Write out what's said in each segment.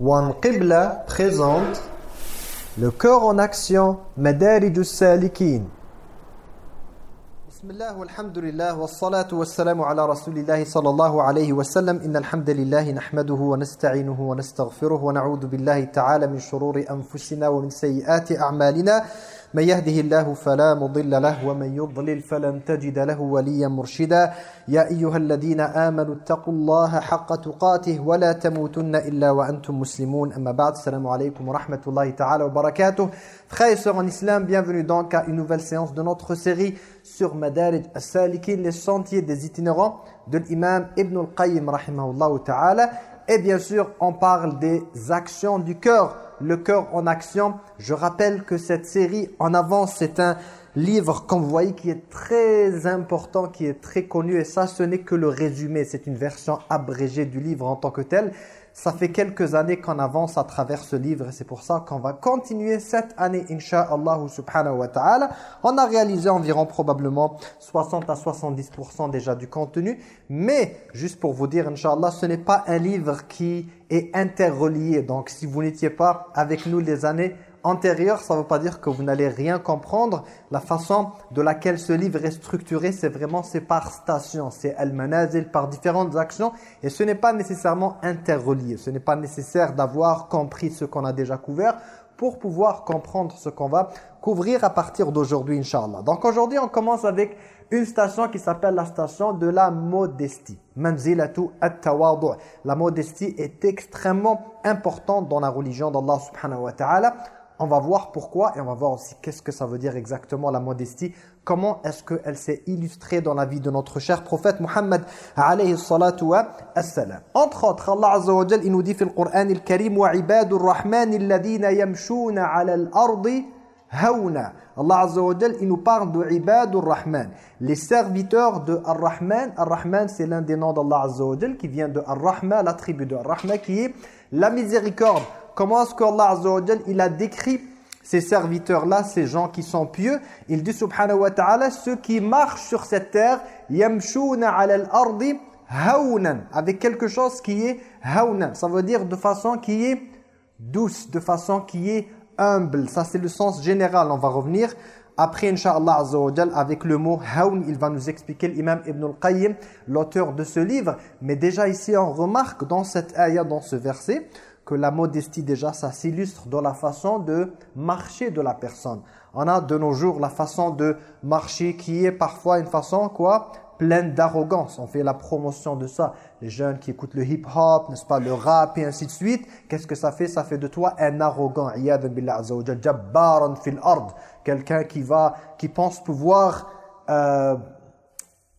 One Qibla présente le cœur en action Madarij salikin بسم الله والحمد لله والصلاة والسلام على رسول الله صلى الله عليه وسلم إن الحمد لله نحمده ونستعينه ونستغفره ونعوذ بالله تعالى من شرور أنفسنا ومن سيئات أعمالنا من يهده الله فلا مضل له ومن يضلل فلن تجد له وليا مرشدا يا أيها الذين آمنوا اتقوا الله حق تقاته ولا تموتن إلا وأنتم مسلمون أما بعد السلام عليكم ورحمة الله تعالى وبركاته Frères et sœurs en islam, bienvenue donc à une nouvelle séance de notre série sur Madarij as-Salikin, les sentiers des itinérants de l'imam Ibn al-Qayyim rahimahullah ta'ala. Et bien sûr, on parle des actions du cœur le cœur en action. Je rappelle que cette série en avance, c'est un livre, comme vous voyez, qui est très important, qui est très connu. Et ça, ce n'est que le résumé. C'est une version abrégée du livre en tant que tel. Ça fait quelques années qu'on avance à travers ce livre et c'est pour ça qu'on va continuer cette année, Inch'Allah subhanahu wa ta'ala. On a réalisé environ probablement 60 à 70% déjà du contenu. Mais, juste pour vous dire, Inch'Allah, ce n'est pas un livre qui est interrelié. Donc, si vous n'étiez pas avec nous les années antérieur, ça ne veut pas dire que vous n'allez rien comprendre. La façon de laquelle ce livre est structuré, c'est vraiment par station, c'est al-manazil, par différentes actions. Et ce n'est pas nécessairement interrelié. Ce n'est pas nécessaire d'avoir compris ce qu'on a déjà couvert pour pouvoir comprendre ce qu'on va couvrir à partir d'aujourd'hui, Inch'Allah. Donc aujourd'hui, on commence avec une station qui s'appelle la station de la modestie. Manzilatu at-tawadu. La modestie est extrêmement importante dans la religion d'Allah subhanahu wa ta'ala. On va voir pourquoi et on va voir aussi qu'est-ce que ça veut dire exactement la modestie. Comment est-ce qu'elle s'est illustrée dans la vie de notre cher prophète Muhammad alayhi salatu wa assalam. Entre autres, Allah Azza wa Jal, il nous dit dans le Coran al-Karim wa yamshuna. Allah il nous parle de les serviteurs de Ar-Rahman. Ar-Rahman, c'est l'un des noms d'Allah Azza wa qui vient de Ar-Rahma, la tribu de Ar-Rahma qui est la miséricorde. Comment est-ce qu'Allah Azza wa Jal, il a décrit ces serviteurs-là, ces gens qui sont pieux? Il dit subhanahu wa ta'ala, ceux qui marchent sur cette terre, yamshuna ala al-ardi hawnan, avec quelque chose qui est hawnan. Ça veut dire de façon qui est douce, de façon qui est humble. Ça c'est le sens général, on va revenir. Après, Inch'Allah Azza wa Jal, avec le mot hawn, il va nous expliquer l'imam Ibn al-Qayyim, l'auteur de ce livre. Mais déjà ici, on remarque dans cette ayah, dans ce verset, que la modestie déjà, ça s'illustre dans la façon de marcher de la personne. On a de nos jours la façon de marcher qui est parfois une façon quoi pleine d'arrogance. On fait la promotion de ça. Les jeunes qui écoutent le hip-hop, n'est-ce pas, le rap et ainsi de suite. Qu'est-ce que ça fait? Ça fait de toi un arrogant. Quelqu'un qui va, qui pense pouvoir euh,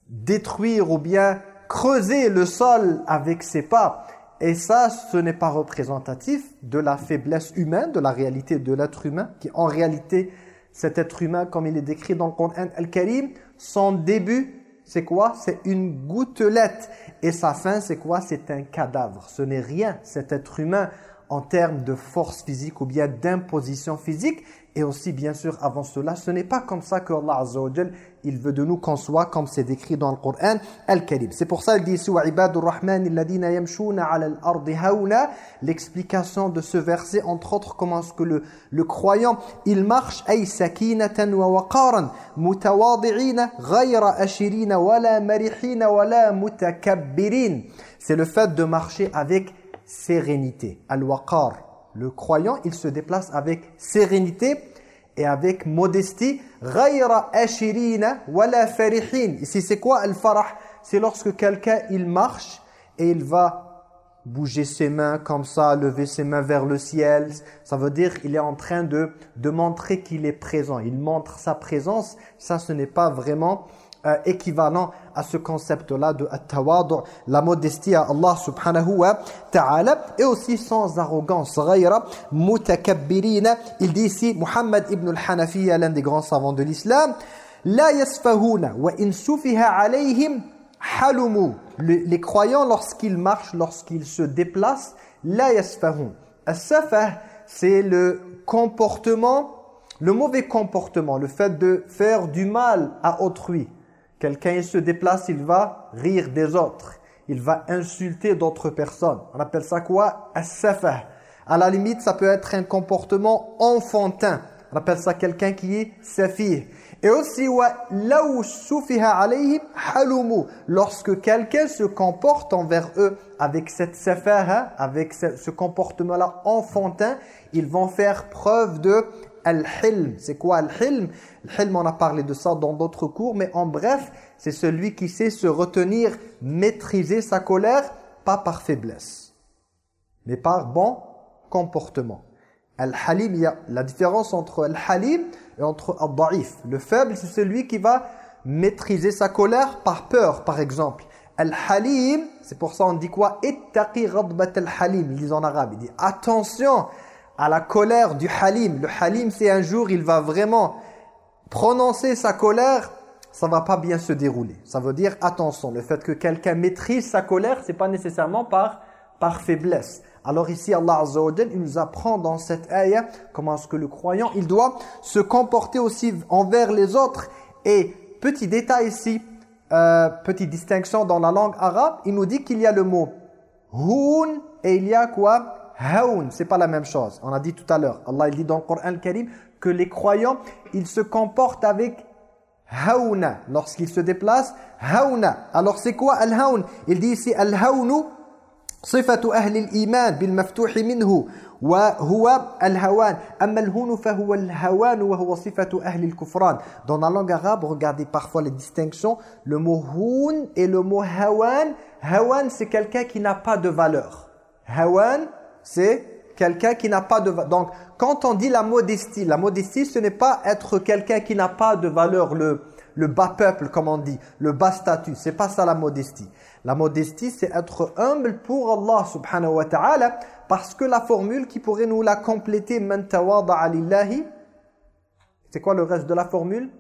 détruire ou bien creuser le sol avec ses pas. Et ça, ce n'est pas représentatif de la faiblesse humaine, de la réalité de l'être humain, qui en réalité, cet être humain, comme il est décrit dans le Coran Al-Karim, son début, c'est quoi? C'est une gouttelette. Et sa fin, c'est quoi? C'est un cadavre. Ce n'est rien, cet être humain, en termes de force physique ou bien d'imposition physique. Et aussi, bien sûr, avant cela, ce n'est pas comme ça que Allah Azza il veut de nous qu'on soit comme c'est décrit dans le Coran Al-Karim. C'est pour ça qu'il dit ici rahman yamshuna 'ala hauna l'explication de ce verset entre autres comment est-ce que le, le croyant il marche ay sakinatan wa waqaran mutawadi'ina ghayra ashirina wala marihina wala mutakabbirin. C'est le fait de marcher avec sérénité. Al-waqar. Le croyant, il se déplace avec sérénité et avec modestie. Ici, c'est quoi al-farah C'est lorsque quelqu'un, il marche et il va bouger ses mains comme ça, lever ses mains vers le ciel. Ça veut dire qu'il est en train de, de montrer qu'il est présent. Il montre sa présence. Ça, ce n'est pas vraiment euh, équivalent à ce concept-là de tawadu, la modestie à Allah subhanahu wa ta'ala, et aussi sans arrogance. Ghayra mutakabbirina. Il dit ici, Muhammad ibn al-Hanafiya, l'un des grands savants de l'islam, La yasfahuna wa in alayhim halumu. Les croyants, lorsqu'ils marchent, lorsqu'ils se déplacent, la yasfahun. As-safah, c'est le comportement, le mauvais comportement, le fait de faire du mal à autrui. Quelqu'un se déplace, il va rire des autres. Il va insulter d'autres personnes. On appelle ça quoi? As-safah. À la limite, ça peut être un comportement enfantin. On appelle ça quelqu'un qui est safih. Et aussi, lorsque quelqu'un se comporte envers eux avec cette avec ce, comportement-là enfantin, ils vont faire preuve de al-hilm. C'est quoi al-hilm? Al-hilm, on a parlé de ça dans d'autres cours, mais en bref, c'est celui qui sait se retenir, maîtriser sa colère, pas par faiblesse, mais par bon comportement. Al-halim, il y a la différence entre al-halim et entre al-da'if. Le faible, c'est celui qui va maîtriser sa colère par peur, par exemple. Al-halim, c'est pour ça on dit quoi? Ittaqi ghadbat al-halim, il dit en arabe. Il dit attention à la colère du halim. Le halim, c'est un jour, il va vraiment prononcer sa colère, ça va pas bien se dérouler. Ça veut dire attention, le fait que quelqu'un maîtrise sa colère, c'est pas nécessairement par, par faiblesse. Alors ici, Allah Azza wa il nous apprend dans cette ayah comment est-ce que le croyant, il doit se comporter aussi envers les autres. Et petit détail ici, euh, petite distinction dans la langue arabe, il nous dit qu'il y a le mot houn et il y a quoi? haoun. C'est pas la même chose. On a dit tout à l'heure. Allah il dit dans le Coran Karim que les croyants, ils se comportent avec haouna. Lorsqu'ils se déplacent, haouna. Alors c'est quoi al-haoun Il dit ici al-haounu صفة أهل الإيمان بالمفتوح منه وهو الهوان أما الهون فهو الهوان وهو صفة أهل الكفران Dans la langue arabe, regardez parfois les distinctions. Le mot houn et le mot hawan. Hawan, c'est quelqu'un qui n'a pas de valeur. Hawan, c'est quelqu'un qui n'a pas de. Donc, quand on dit la modestie, la modestie, ce n'est pas être quelqu'un qui n'a pas de valeur, le, le bas peuple, comme on dit, le bas statut. C'est pas ça la modestie. La modestie, c'est être humble pour Allah subhanahu wa ta'ala parce que la formule qui pourrait nous la compléter c'est quoi le reste de la formule?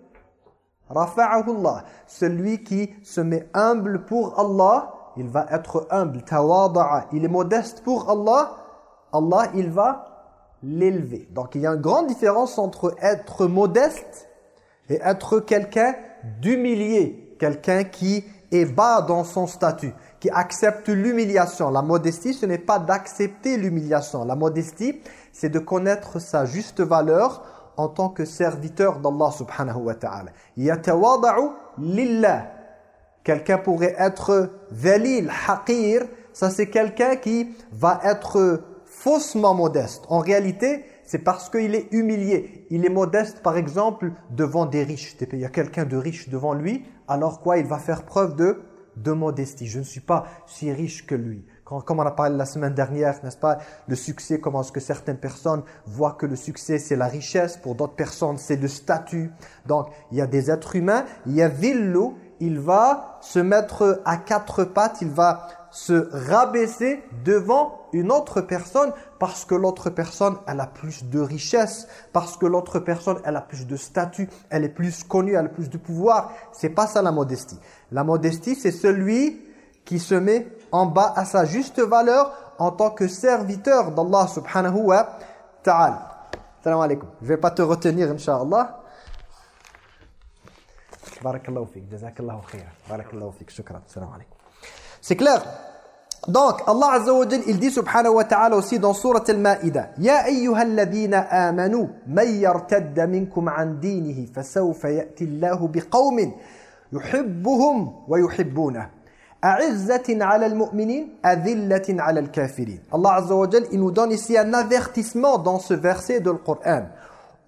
Allah. Celui qui se met humble pour Allah, il va être humble. Tawada'a. Il est modeste pour Allah. Allah, il va l'élever. Donc il y a une grande différence entre être modeste et être quelqu'un d'humilié. Quelqu'un qui est bas dans son statut, qui accepte l'humiliation. La modestie, ce n'est pas d'accepter l'humiliation. La modestie, c'est de connaître sa juste valeur en tant que serviteur d'Allah subhanahu wa ta'ala. Yatawada'u lillah. Quelqu'un pourrait être dhalil, haqir. Ça, c'est quelqu'un qui va être faussement modeste. En réalité, c'est parce qu'il est humilié. Il est modeste, par exemple, devant des riches. Il y a quelqu'un de riche devant lui, alors quoi Il va faire preuve de, de modestie. Je ne suis pas si riche que lui. comme on a parlé la semaine dernière, n'est-ce pas Le succès, comment est-ce que certaines personnes voient que le succès, c'est la richesse. Pour d'autres personnes, c'est le statut. Donc, il y a des êtres humains. Il y a Villu, il va se mettre à quatre pattes. Il va se rabaisser devant une autre personne parce que l'autre personne, elle a plus de richesse, parce que l'autre personne, elle a plus de statut, elle est plus connue, elle a plus de pouvoir. C'est pas ça la modestie. La modestie, c'est celui qui se met en bas à sa juste valeur en tant que serviteur d'Allah subhanahu wa ta'ala. Salam alaikum. Je vais pas te retenir, Inch'Allah. Barakallahu fik, jazakallahu khair. Barakallahu fik, shukran. Salam alaikum. C'est clair Donc, Allah Azza wa Jal, il dit subhanahu wa ta'ala aussi dans Surat Al-Ma'ida Ya ayyuhalladhina amanu, man yartadda minkum an dinihi, fasawfa ya'ti Allahu biqawmin, yuhibbuhum wa yuhibbunah. أعزة على المؤمنين أذلة على الكافرين Allah Azza wa Jal, il nous donne ici un avertissement dans ce verset de l'Coran.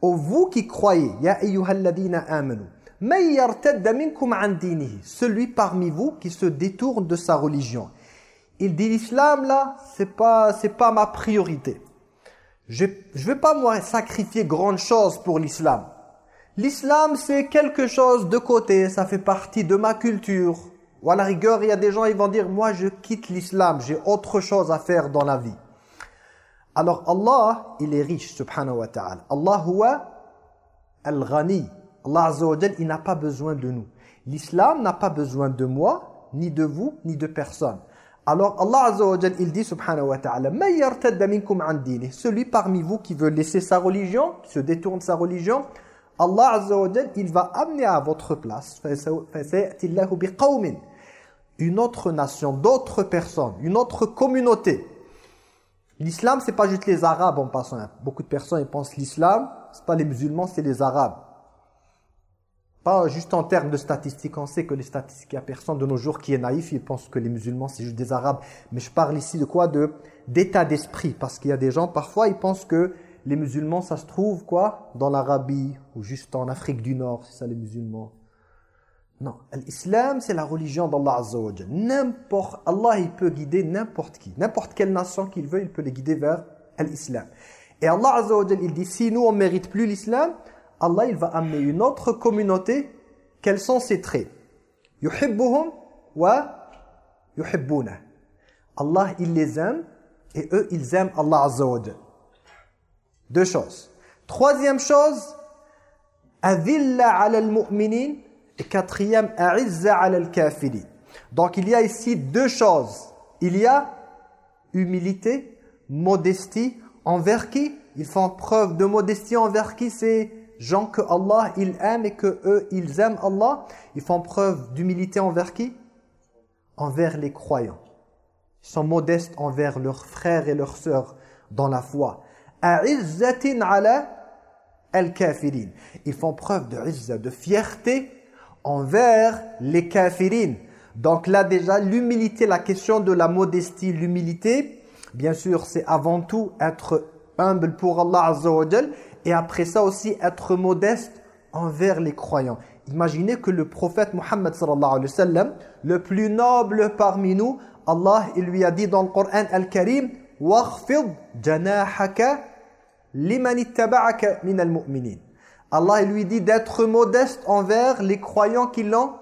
Ô vous qui croyez, Ya ayyuhalladhina amanu, man yartadda minkum an dinihi, celui parmi vous qui se détourne de sa religion il dit l'islam là, c'est pas c'est pas ma priorité. Je je vais pas moi sacrifier grande chose pour l'islam. L'islam c'est quelque chose de côté, ça fait partie de ma culture. Ou à la rigueur, il y a des gens ils vont dire moi je quitte l'islam, j'ai autre chose à faire dans la vie. Alors Allah, il est riche subhanahu wa ta'ala. Allah al-ghani. Allah il n'a pas besoin de nous. L'islam n'a pas besoin de moi, ni de vous, ni de personne. Alors Allah Azza il dit subhanahu wa ta'ala celui parmi vous qui veut laisser sa religion, qui se détourne de sa religion, Allah Azza il va amener à votre place une autre nation, d'autres personnes, une autre communauté L'islam, c'est pas juste les Arabes en passant. Beaucoup de personnes ils pensent l'islam, c'est pas les musulmans, c'est les Arabes. Pas juste en termes de statistiques. On sait que les statistiques, il n'y a personne de nos jours qui est naïf. Il pense que les musulmans, c'est juste des Arabes. Mais je parle ici de quoi? De D'état d'esprit. Parce qu'il y a des gens, parfois, ils pensent que les musulmans, ça se trouve quoi? Dans l'Arabie ou juste en Afrique du Nord. C'est ça les musulmans. Non. L'islam, c'est la religion d'Allah Azza N'importe, Allah, il peut guider n'importe qui. N'importe quelle nation qu'il veut, il peut les guider vers l'islam. Et Allah Azza il dit, si nous, on mérite plus l'islam, Allah, il va amener une autre communauté. Quels sont ses traits Yuhibbuhum wa yuhibbuna. Allah, il les aime et eux, ils aiment Allah Azza Deux choses. Troisième chose, Adilla ala al-mu'minin et quatrième, A'izza al-kafiri. Donc il y a ici deux choses. Il y a humilité, modestie, envers qui? Ils font preuve de modestie envers qui? C'est gens que Allah il aime et que eux ils aiment Allah. Ils font preuve d'humilité envers qui? Envers les croyants. Ils sont modestes envers leurs frères et leurs sœurs dans la foi. A'izzatin ala al-kafirin. Ils font preuve de de fierté envers les kafirines. Donc là déjà, l'humilité, la question de la modestie, l'humilité, bien sûr, c'est avant tout être humble pour Allah Azza wa et après ça aussi être modeste envers les croyants. Imaginez que le prophète Mohammed sallallahu alayhi wa sallam, le plus noble parmi nous, Allah il lui a dit dans le Coran Al-Karim janahaka min al-mu'minin." Allah il lui dit d'être modeste envers les croyants qui l'ont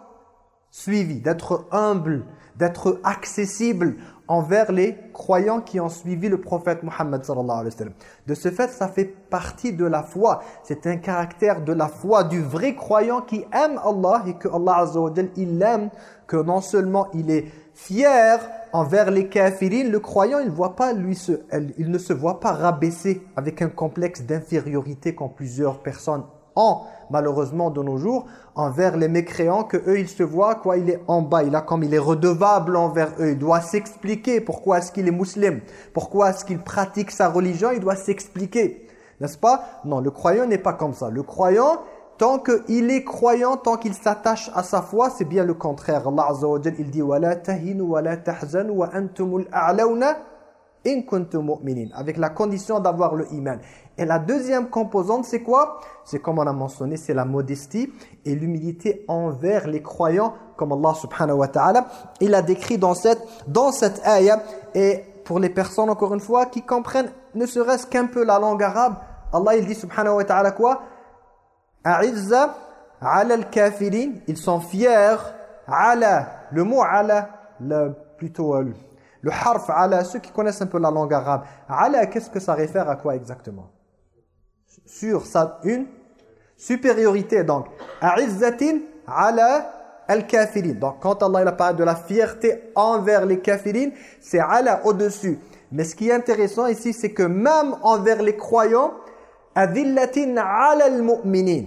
suivi, d'être humble, d'être accessible envers les croyants qui ont suivi le prophète Muhammad sallallahu alayhi wa sallam. De ce fait, ça fait partie de la foi. C'est un caractère de la foi du vrai croyant qui aime Allah et que Allah azza il l'aime, que non seulement il est fier envers les kafirines, le croyant, il, voit pas, lui, se, il ne se voit pas rabaisser avec un complexe d'infériorité qu'ont plusieurs personnes malheureusement de nos jours, envers les mécréants, que eux ils se voient, quoi, il est en bas, il a comme il est redevable envers eux, il doit s'expliquer pourquoi est-ce qu'il est musulman, pourquoi est-ce qu'il pratique sa religion, il doit s'expliquer, n'est-ce pas? Non, le croyant n'est pas comme ça. Le croyant, tant qu'il est croyant, tant qu'il s'attache à sa foi, c'est bien le contraire. Allah Azza wa il dit « Wa la tahinu wa la tahzanu wa antumul a'lawna » avec la condition d'avoir le iman. Et la deuxième composante, c'est quoi? C'est comme on a mentionné, c'est la modestie et l'humilité envers les croyants, comme Allah subhanahu wa ta'ala, il a décrit dans cette, dans cette ayah. Et pour les personnes, encore une fois, qui comprennent ne serait-ce qu'un peu la langue arabe, Allah il dit subhanahu wa ta'ala quoi? A'izza ala al-kafirin, ils sont fiers, ala, le mot ala, le, plutôt... Euh, le harf ala, ceux qui connaissent un peu la langue arabe, ala, qu'est-ce que ça réfère à quoi exactement? Sur sa une supériorité, donc. A'izzatin ala al-kafirin. Donc quand Allah il a parlé de la fierté envers les kafirin, c'est ala au-dessus. Mais ce qui est intéressant ici, c'est que même envers les croyants, adillatin ala al-mu'minin.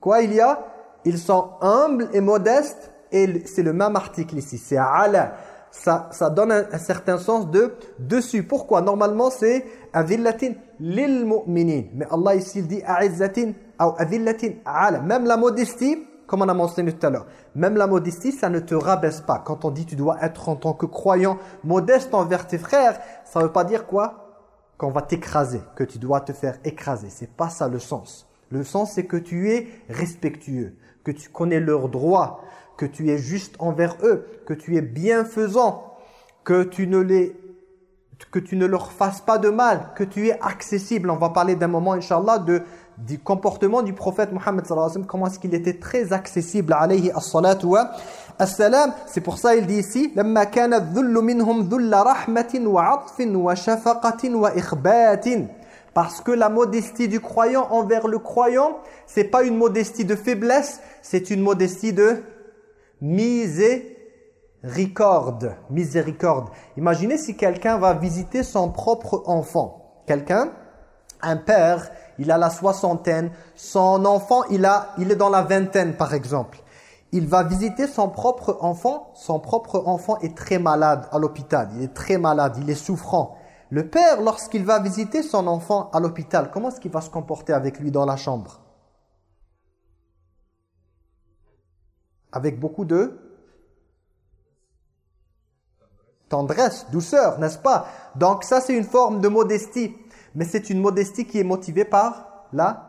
Quoi il y a? Ils sont humbles et modestes, et c'est le même article ici, c'est ala ça, ça donne un, certain sens de dessus. Pourquoi? Normalement, c'est azillatin lil mu'minin. Mais Allah ici, il dit a'izzatin ou azillatin ala. Même la modestie, comme on a mentionné tout à l'heure, même la modestie, ça ne te rabaisse pas. Quand on dit tu dois être en tant que croyant modeste envers tes frères, ça ne veut pas dire quoi? Qu'on va t'écraser, que tu dois te faire écraser. C'est pas ça le sens. Le sens, c'est que tu es respectueux, que tu connais leurs droits, que tu es juste envers eux, que tu es bienfaisant, que tu ne les que tu ne leur fasses pas de mal, que tu es accessible. On va parler d'un moment, Inch'Allah, de, du comportement du prophète Mohammed sallallahu comment est-ce qu'il était très accessible, alayhi as-salatu wa as-salam. C'est pour ça, il dit ici, « Lamma kana dhullu minhum dhulla rahmatin wa wa shafaqatin wa » Parce que la modestie du croyant envers le croyant, c'est pas une modestie de faiblesse, c'est une modestie de miséricorde. Miséricorde. Imaginez si quelqu'un va visiter son propre enfant. Quelqu'un, un père, il a la soixantaine, son enfant, il, a, il est dans la vingtaine par exemple. Il va visiter son propre enfant, son propre enfant est très malade à l'hôpital, il est très malade, il est souffrant. Le père, lorsqu'il va visiter son enfant à l'hôpital, comment est-ce qu'il va se comporter avec lui dans la chambre? Avec beaucoup de tendresse, douceur, n'est-ce pas? Donc ça, c'est une forme de modestie. Mais c'est une modestie qui est motivée par la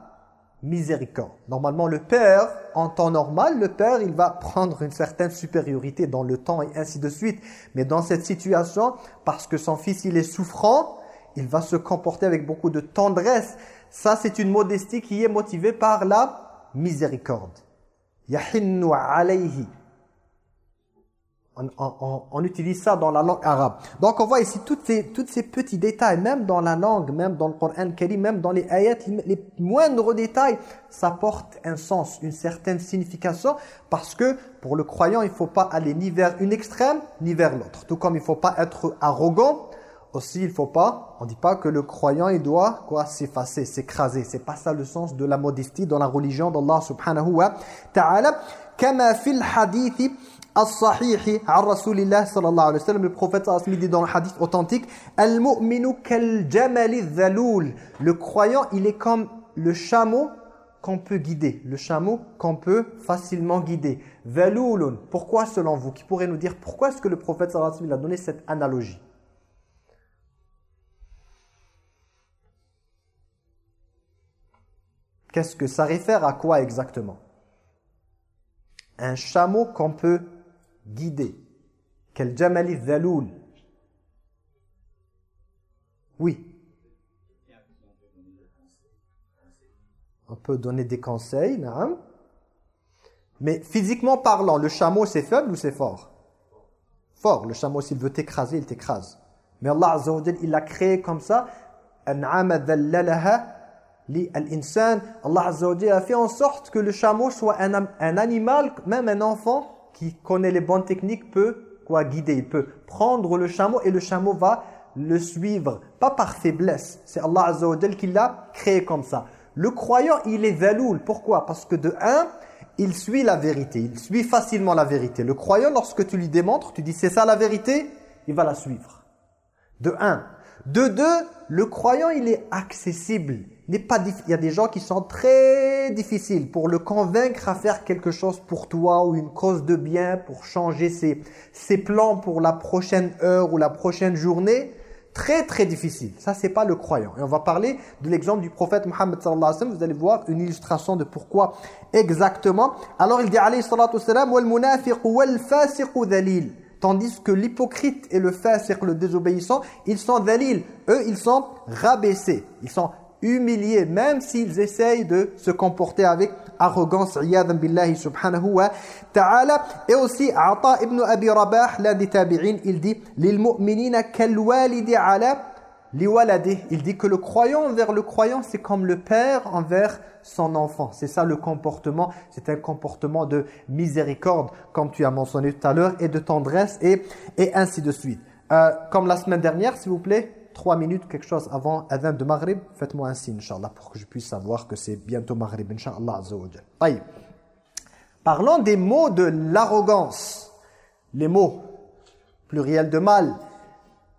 miséricorde. Normalement, le père, en temps normal, le père, il va prendre une certaine supériorité dans le temps et ainsi de suite. Mais dans cette situation, parce que son fils, il est souffrant, il va se comporter avec beaucoup de tendresse. Ça, c'est une modestie qui est motivée par la miséricorde. Yahinnu alayhi on, utilise ça dans la langue arabe. Donc on voit ici tous ces, toutes ces petits détails, même dans la langue, même dans le Coran Karim, même dans les ayats, les moindres détails, ça porte un sens, une certaine signification, parce que pour le croyant, il ne faut pas aller ni vers une extrême, ni vers l'autre. Tout comme il ne faut pas être arrogant, aussi il faut pas, on dit pas que le croyant il doit quoi s'effacer, s'écraser. C'est pas ça le sens de la modestie dans la religion d'Allah subhanahu wa ta'ala. Kama fil hadithi as-sahihi an Rasulillah sallallahu alayhi wa sallam, le prophète sallallahu dit dans le hadith authentique, al-mu'minu kal jamali dhaloul. Le croyant, il est comme le chameau qu'on peut guider, le chameau qu'on peut facilement guider. Dhaloulun. Pourquoi selon vous Qui pourrait nous dire pourquoi est-ce que le prophète sallallahu alayhi wa sallam a donné cette analogie? Qu'est-ce que ça réfère à quoi exactement? Un chameau qu'on peut guider. Quel jamali dhaloul. Oui. On peut donner des conseils, mais physiquement parlant, le chameau c'est faible ou c'est fort? Fort. Le chameau s'il veut t'écraser, il t'écrase. Mais Allah Azza wa il l'a créé comme ça. Allah a fait en sorte que le chameau soit un, animal, même un enfant qui connaît les bonnes techniques peut quoi guider, il peut prendre le chameau et le chameau va le suivre, pas par faiblesse. C'est Allah Azza qui l'a créé comme ça. Le croyant, il est veloul. Pourquoi? Parce que de un, il suit la vérité, il suit facilement la vérité. Le croyant, lorsque tu lui démontres, tu dis c'est ça la vérité, il va la suivre. De un. De deux, le croyant, il est accessible pas il y a des gens qui sont très difficiles pour le convaincre à faire quelque chose pour toi ou une cause de bien pour changer ses, plans pour la prochaine heure ou la prochaine journée. Très très difficile. Ça c'est pas le croyant. Et on va parler de l'exemple du prophète Mohammed sallallahu vous allez voir une illustration de pourquoi exactement. Alors il dit alayhi salatu wassalam wal Tandis que l'hypocrite et le fasiq, le désobéissant, ils sont dhalil. Eux, ils sont rabaissés. Ils sont humiliés, même s'ils essayent de se comporter avec arrogance, billahi subhanahu wa ta'ala. Et aussi, Ata ibn Abi Rabah, l'un des tabi'in, il dit « Lil kal walidi ala Il dit que le croyant envers le croyant, c'est comme le père envers son enfant. C'est ça le comportement, c'est un comportement de miséricorde, comme tu as mentionné tout à l'heure, et de tendresse, et, et ainsi de suite. Euh, comme la semaine dernière, s'il vous plaît, trois minutes, quelque chose avant Adhan de Maghrib, faites-moi un signe, Inch'Allah, pour que je puisse savoir que c'est bientôt Maghrib, Inch'Allah Parlons des mots de l'arrogance. Les mots pluriels de mal.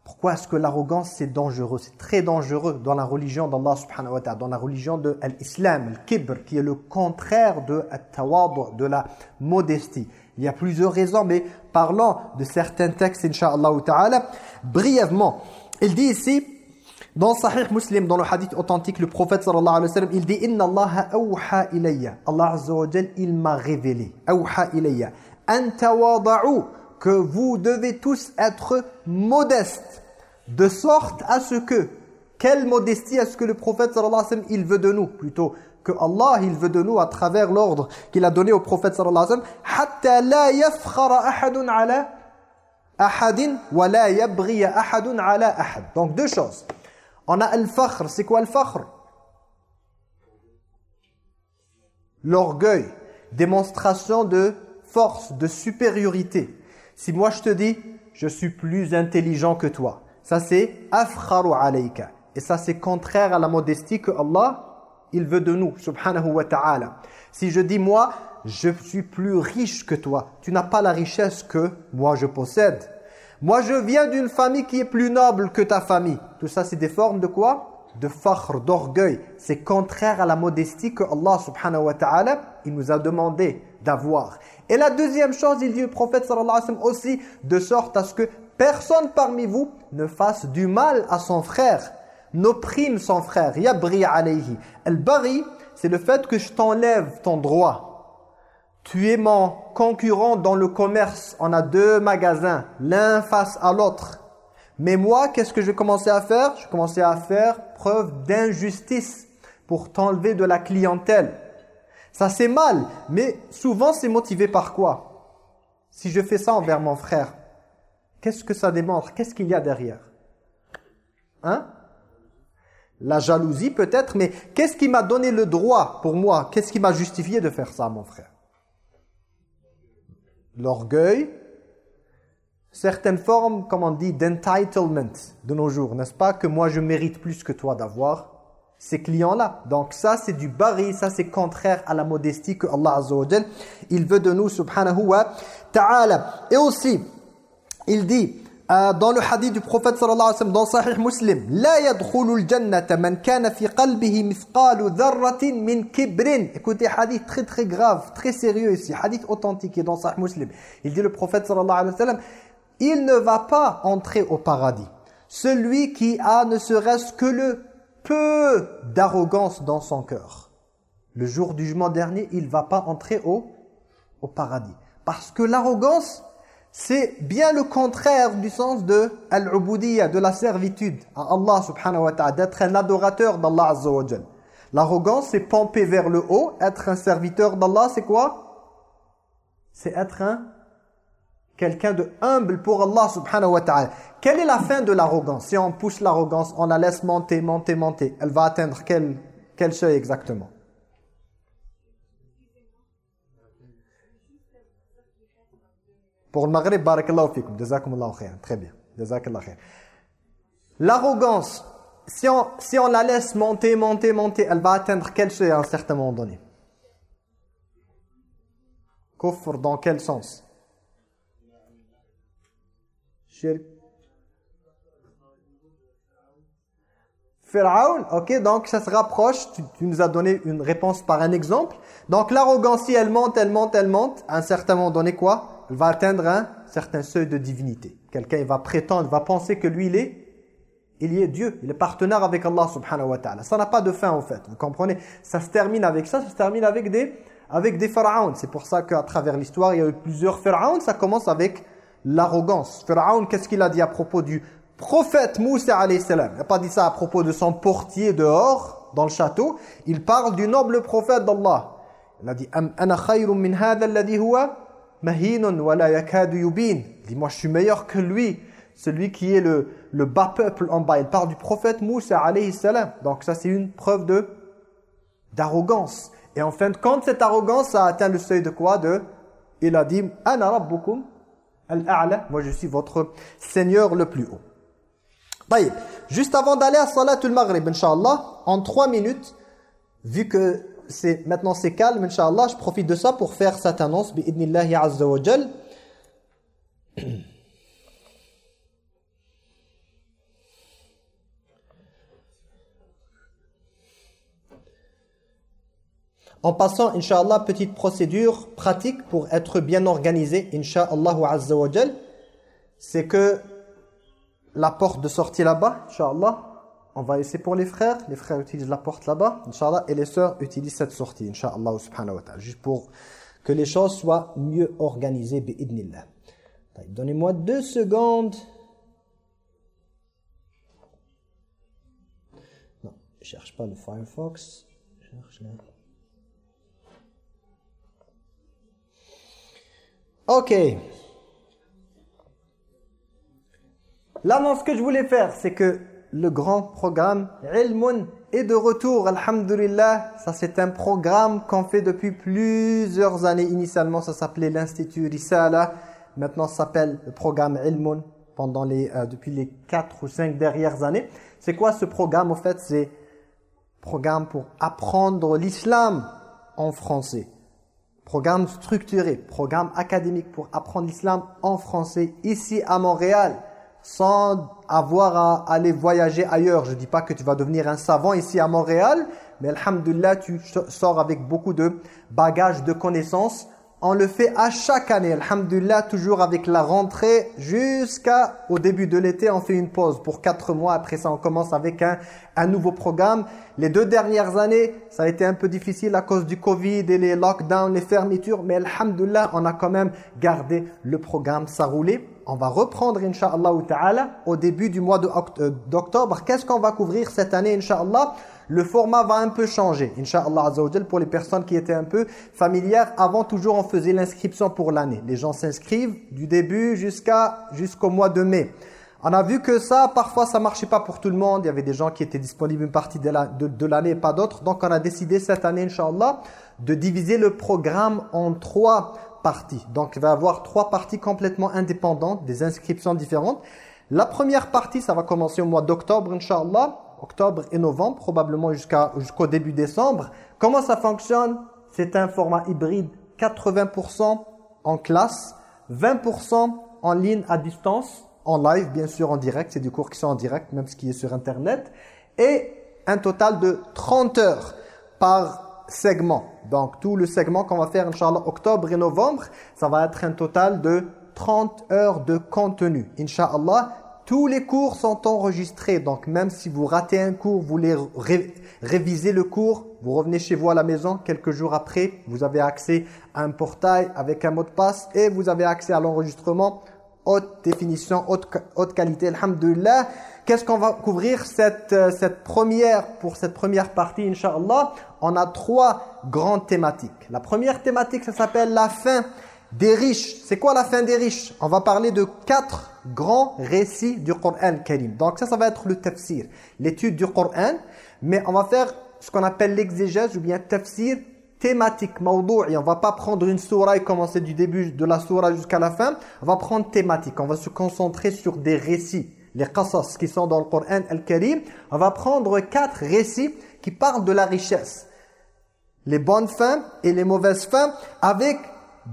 Pourquoi est-ce que l'arrogance c'est dangereux? C'est très dangereux dans la religion d'Allah subhanahu wa ta'ala, dans la religion de l'islam, le kibr, qui est le contraire de de la modestie. Il y a plusieurs raisons, mais parlons de certains textes, Inch'Allah brièvement. Il dit ici, dans Sahih Muslim, dans le hadith authentique, le prophète sallallahu alayhi wa sallam, il dit « Inna Allah awha ilayya » Allah azza wa jal, il m'a révélé. « Awha ilayya »« Antawada'u » que vous devez tous être modestes, de sorte à ce que, quelle modestie est-ce que le prophète sallallahu alayhi wa sallam, il veut de nous Plutôt que Allah, il veut de nous à travers l'ordre qu'il a donné au prophète sallallahu alayhi wa sallam, « Hatta la yafkhara ahadun ala ahadin wa la ahadun ala. Donc deux choses. On a al-fakhr. C'est quoi al-fakhr? L'orgueil. Démonstration de force, de supériorité. Si moi je te dis, je suis plus intelligent que toi. Ça c'est afkharu alayka. Et ça c'est contraire à la modestie que Allah, il veut de nous, subhanahu wa ta'ala. Si je dis moi, je suis plus riche que toi. Tu n'as pas la richesse que moi je possède. Moi, je viens d'une famille qui est plus noble que ta famille. Tout ça, c'est des formes de quoi? De fakhr, d'orgueil. C'est contraire à la modestie que Allah subhanahu wa ta'ala, il nous a demandé d'avoir. Et la deuxième chose, il dit le prophète sallallahu alayhi wa sallam aussi, de sorte à ce que personne parmi vous ne fasse du mal à son frère, n'opprime son frère. Yabri alayhi. Al-bari, c'est le fait que je t'enlève ton droit. Tu es mon concurrent dans le commerce. On a deux magasins, l'un face à l'autre. Mais moi, qu'est-ce que je vais à faire? Je commencer à faire preuve d'injustice pour t'enlever de la clientèle. Ça c'est mal, mais souvent c'est motivé par quoi? Si je fais ça envers mon frère, qu'est-ce que ça démontre? Qu'est-ce qu'il y a derrière? Hein? La jalousie peut-être, mais qu'est-ce qui m'a donné le droit pour moi? Qu'est-ce qui m'a justifié de faire ça, mon frère? L'orgueil, certaines formes, comme on dit, d'entitlement de nos jours, n'est-ce pas Que moi, je mérite plus que toi d'avoir ces clients-là. Donc ça, c'est du bari, ça c'est contraire à la modestie que Allah Azza il veut de nous, subhanahu wa ta'ala. Et aussi, il dit, euh, dans le hadith du prophète sallallahu alayhi wa sallam, dans Sahih Muslim, La yadkhulul jannata man kana fi qalbihi mithqalu dharratin min kibrin. Écoutez, hadith très très grave, très sérieux ici, hadith authentique et dans Sahih Muslim. Il dit le prophète sallallahu alayhi wa sallam, il ne va pas entrer au paradis. Celui qui a ne serait-ce que le peu d'arrogance dans son cœur. Le jour du jugement dernier, il ne va pas entrer au, au paradis. Parce que l'arrogance, c'est bien le contraire du sens de al de la servitude à Allah subhanahu wa ta'ala, d'être un adorateur d'Allah azza wa L'arrogance, c'est pomper vers le haut. Être un serviteur d'Allah, c'est quoi? C'est être un quelqu'un de humble pour Allah subhanahu wa ta'ala. Quelle est la fin de l'arrogance? Si on pousse l'arrogance, on la laisse monter, monter, monter, elle va atteindre quel, quel seuil exactement? Pour le Maghreb, barakallahu fikum, jazakumullahu khair. Très bien, jazakallahu khair. L'arrogance, si on, si on la laisse monter, monter, monter, elle va atteindre quel seuil à un certain moment donné? Kufr dans quel sens? Shirk. Ok, donc ça se rapproche, tu, tu, nous as donné une réponse par un exemple. Donc l'arrogance, si elle monte, elle monte, elle monte, à un certain moment donné, quoi? Il va atteindre un certain seuil de divinité. Quelqu'un va prétendre, va penser que lui, il est, il est Dieu, il est partenaire avec Allah subhanahu wa ta'ala. Ça n'a pas de fin en fait, vous comprenez? Ça se termine avec ça, ça se termine avec des, avec des pharaons. C'est pour ça qu'à travers l'histoire, il y a eu plusieurs pharaons. Ça commence avec l'arrogance. Pharaon, qu'est-ce qu'il a dit à propos du prophète Moussa alayhi salam? Il n'a pas dit ça à propos de son portier dehors, dans le château. Il parle du noble prophète d'Allah. Il a dit « Ana khayrun min hadha alladhi huwa? Mahinun wala yakadu yubin. Dit moi je suis meilleur que lui, celui qui est le, le bas peuple en bas. Il parle du prophète Moussa alayhi salam. Donc ça c'est une preuve de d'arrogance. Et en fin de compte cette arrogance a atteint le seuil de quoi? De il a dit ana rabbukum al-a'la. Moi je suis votre Seigneur le plus haut. Juste avant d'aller à Salatul Maghrib, Inch'Allah, en trois minutes, vu que maintenant c'est calme, Inch'Allah, je profite de ça pour faire cette annonce. En passant, Inch'Allah, petite procédure pratique pour être bien organisé, Inch'Allah azza wa c'est que la porte de sortie là-bas, Inch'Allah, on va laisser pour les frères. Les frères utilisent la porte là-bas, Inch'Allah. Et les sœurs utilisent cette sortie, Inch'Allah subhanahu wa ta'ala. Juste pour que les choses soient mieux organisées, bi'idnillah. Donnez-moi deux secondes. Non, je cherche pas le Firefox. Je cherche là. Ok. L'annonce que je voulais faire, c'est que le grand programme Ilmun est de retour, alhamdulillah. Ça c'est un programme qu'on fait depuis plusieurs années. Initialement ça s'appelait l'Institut Risala. Maintenant ça s'appelle le programme Ilmun pendant les, euh, depuis les 4 ou 5 dernières années. C'est quoi ce programme au fait? C'est programme pour apprendre l'islam en français programme structuré, programme académique pour apprendre l'islam en français ici à Montréal sans avoir à aller voyager ailleurs. Je ne dis pas que tu vas devenir un savant ici à Montréal, mais alhamdulillah, tu sors avec beaucoup de bagages de connaissances on le fait à chaque année, alhamdulillah, toujours avec la rentrée jusqu'au début de l'été, on fait une pause pour quatre mois. Après ça, on commence avec un, un nouveau programme. Les deux dernières années, ça a été un peu difficile à cause du Covid et les lockdowns, les fermetures. Mais alhamdulillah, on a quand même gardé le programme, ça roulait. On va reprendre, inshallah ta'ala, au début du mois euh, d'octobre. Qu'est-ce qu'on va couvrir cette année, inshallah? Le format va un peu changer, Inch'Allah pour les personnes qui étaient un peu familières. Avant, toujours, on faisait l'inscription pour l'année. Les gens s'inscrivent du début jusqu'à jusqu'au mois de mai. On a vu que ça, parfois, ça marchait pas pour tout le monde. Il y avait des gens qui étaient disponibles une partie de l'année et pas d'autres. Donc, on a décidé cette année, Inch'Allah, de diviser le programme en trois Donc, il va y avoir trois parties complètement indépendantes, des inscriptions différentes. La première partie, ça va commencer au mois d'octobre, Inch'Allah. Octobre et novembre, probablement jusqu'au début décembre. Comment ça fonctionne? C'est un format hybride, 80% en classe, 20% en ligne à distance, en live bien sûr en direct, c'est des cours qui sont en direct, même ce qui est sur internet, et un total de 30 heures par segment. Donc tout le segment qu'on va faire, Inch'Allah, octobre et novembre, ça va être un total de 30 heures de contenu. Inch'Allah, tous les cours sont enregistrés, donc même si vous ratez un cours, vous voulez réviser le cours, vous revenez chez vous à la maison, quelques jours après, vous avez accès à un portail avec un mot de passe et vous avez accès à l'enregistrement haute définition, haute, haute qualité, alhamdulillah. Qu'est-ce qu'on va couvrir cette, euh, cette première, pour cette première partie, inshallah On a trois grandes thématiques. La première thématique, ça s'appelle la fin des riches. C'est quoi la fin des riches? On va parler de quatre grands récits du Coran Karim. Donc ça, ça va être le tafsir, l'étude du Coran. Mais on va faire ce qu'on appelle l'exégèse ou bien tafsir thématique, et On va pas prendre une surah et commencer du début de la surah jusqu'à la fin. On va prendre thématique. On va se concentrer sur des récits, les qasas qui sont dans le Coran Al-Karim. On va prendre quatre récits qui parlent de la richesse. Les bonnes fins et les mauvaises fins avec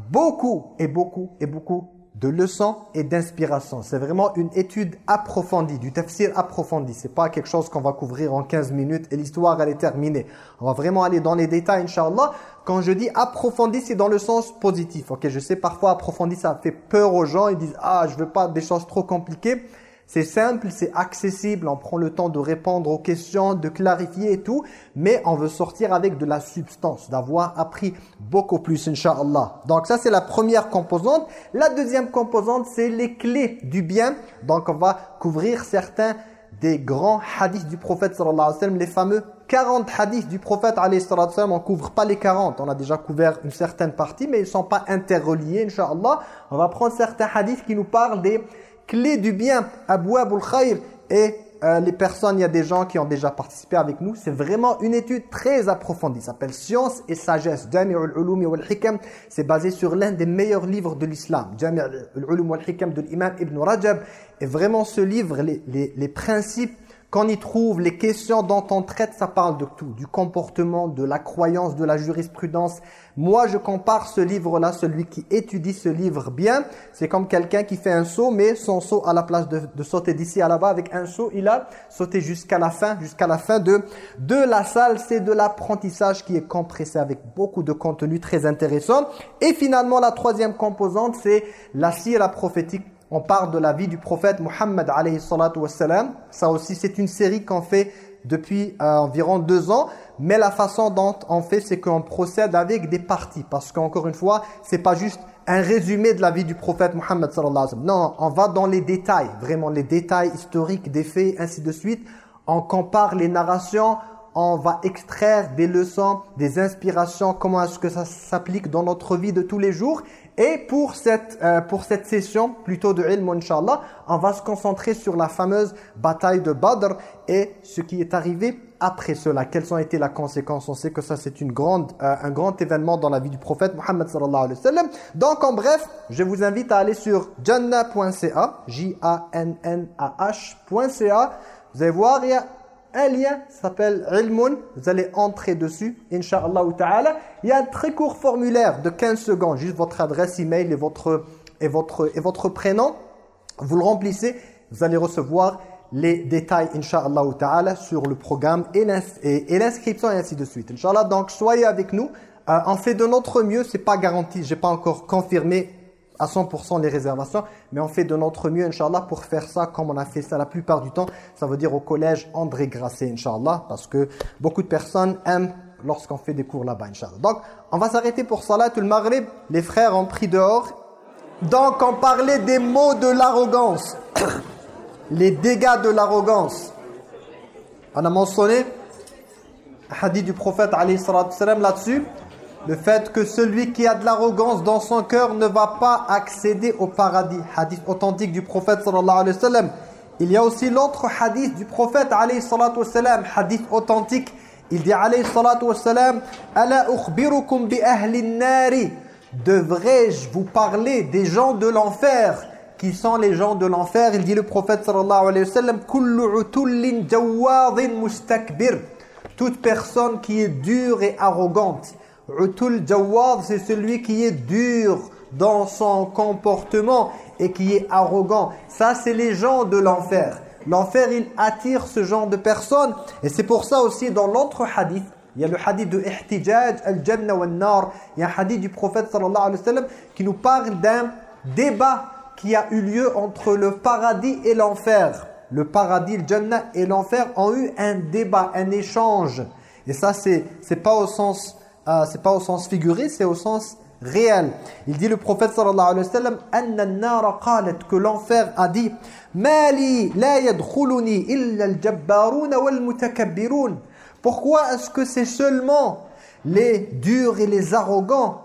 beaucoup et beaucoup et beaucoup de leçons et d'inspiration. C'est vraiment une étude approfondie, du tafsir approfondi. C'est pas quelque chose qu'on va couvrir en 15 minutes et l'histoire elle est terminée. On va vraiment aller dans les détails, Inch'Allah. Quand je dis approfondi, c'est dans le sens positif. Ok, je sais parfois approfondi, ça fait peur aux gens. Ils disent, ah, je veux pas des choses trop compliquées. C'est simple, c'est accessible, on prend le temps de répondre aux questions, de clarifier et tout, mais on veut sortir avec de la substance, d'avoir appris beaucoup plus, Inch'Allah. Donc ça, c'est la première composante. La deuxième composante, c'est les clés du bien. Donc on va couvrir certains des grands hadiths du prophète sallallahu alayhi wa sallam, les fameux 40 hadiths du prophète alayhi wa sallam, on couvre pas les 40, on a déjà couvert une certaine partie, mais ils sont pas interreliés, Inch'Allah. On va prendre certains hadiths qui nous parlent des clé du bien, Abouabul Khair, et euh, les personnes, il y a des gens qui ont déjà participé avec nous. C'est vraiment une étude très approfondie. Ça s'appelle Science et Sagesse. Jami'ul Ulum wal Hikam. C'est basé sur l'un des meilleurs livres de l'islam. Jami'ul Ulum wal Hikam de l'imam Ibn Rajab. Et vraiment ce livre, les principes qu'on y trouve, les questions dont on traite, ça parle de tout. Du comportement, de la croyance, de la jurisprudence. Moi, je compare ce livre-là, celui qui étudie ce livre bien. C'est comme quelqu'un qui fait un saut, mais son saut, à la place de, sauter d'ici à là-bas avec un saut, il a sauté jusqu'à la fin, jusqu'à la fin de, de la salle. C'est de l'apprentissage qui est compressé avec beaucoup de contenu très intéressant. Et finalement, la troisième composante, c'est la sira prophétique on parle de la vie du prophète Muhammad alayhi. Ça aussi, c'est une série qu'on fait depuis euh, environ deux ans. Mais la façon dont on fait, c'est qu'on procède avec des parties. Parce qu'encore une fois, c'est pas juste un résumé de la vie du prophète sallam. Non, on va dans les détails, vraiment les détails historiques des faits, ainsi de suite. On compare les narrations, on va extraire des leçons, des inspirations, comment est-ce que ça s'applique dans notre vie de tous les jours. Et pour cette, euh, pour cette session, plutôt de ilm, Inch'Allah, on va se concentrer sur la fameuse bataille de Badr et ce qui est arrivé après cela. Quelles ont été les conséquences On sait que ça, c'est une grande, euh, un grand événement dans la vie du prophète Muhammad sallallahu alayhi wa sallam. Donc, en bref, je vous invite à aller sur jannah.ca, J-A-N-N-A-H.ca. Vous allez voir, il y a un lien, s'appelle Ilmun. Vous allez entrer dessus, Inch'Allah ta'ala. Il y a un très court formulaire de 15 secondes, juste votre adresse email et votre, et votre, et votre prénom. Vous le remplissez, vous allez recevoir les détails, Inch'Allah ta'ala, sur le programme et l'inscription et ainsi de suite. Inch'Allah, donc soyez avec nous. Euh, on fait de notre mieux, c'est pas garanti, j'ai pas encore confirmé à 100% les réservations, mais on fait de notre mieux, Inch'Allah, pour faire ça comme on a fait ça la plupart du temps. Ça veut dire au collège André Grasset, Inch'Allah, parce que beaucoup de personnes aiment lorsqu'on fait des cours là-bas, Inch'Allah. Donc, on va s'arrêter pour Salat le Maghrib. Les frères ont pris dehors. Donc, on parlait des mots de l'arrogance. les dégâts de l'arrogance. On a mentionné hadith du prophète là-dessus le fait que celui qui a de l'arrogance dans son cœur ne va pas accéder au paradis. Hadith authentique du prophète sallallahu alayhi wa sallam. Il y a aussi l'autre hadith du prophète alayhi salatu sallam, hadith authentique. Il dit alayhi salatu sallam, Ala ukhbirukum bi ahli nari. Devrais-je vous parler des gens de l'enfer? Qui sont les gens de l'enfer? Il dit le prophète sallallahu alayhi wa sallam, kullu utullin jawadin mustakbir. Toute personne qui est dure et arrogante. Utul Jawad, c'est celui qui est dur dans son comportement et qui est arrogant. Ça, c'est les gens de l'enfer. L'enfer, il attire ce genre de personnes. Et c'est pour ça aussi, dans l'autre hadith, il y a le hadith de Ihtijaj al-Jannah wal-Nar. Il y a un hadith du prophète sallallahu alayhi wa sallam qui nous parle d'un débat qui a eu lieu entre le paradis et l'enfer. Le paradis, le Jannah et l'enfer ont eu un débat, un échange. Et ça, c'est pas au sens ah, c'est pas au sens figuré, c'est au sens réel. Il dit le prophète sallallahu alayhi wa sallam que l'enfer a dit la illa wal-mutakabbirun. Pourquoi est-ce que c'est seulement les durs et les arrogants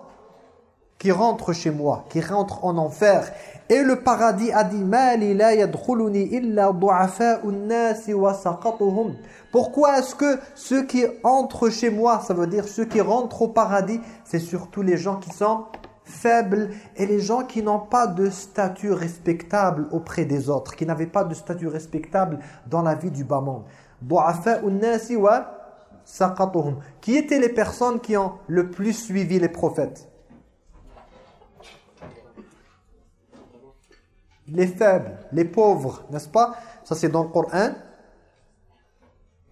qui rentrent chez moi, qui rentrent en enfer et le paradis a dit pourquoi est-ce que ceux qui entrent chez moi, ça veut dire ceux qui rentrent au paradis, c'est surtout les gens qui sont faibles et les gens qui n'ont pas de statut respectable auprès des autres, qui n'avaient pas de statut respectable dans la vie du bas monde. Qui étaient les personnes qui ont le plus suivi les prophètes? Les faibles, les pauvres, n'est-ce pas? Ça c'est dans le Coran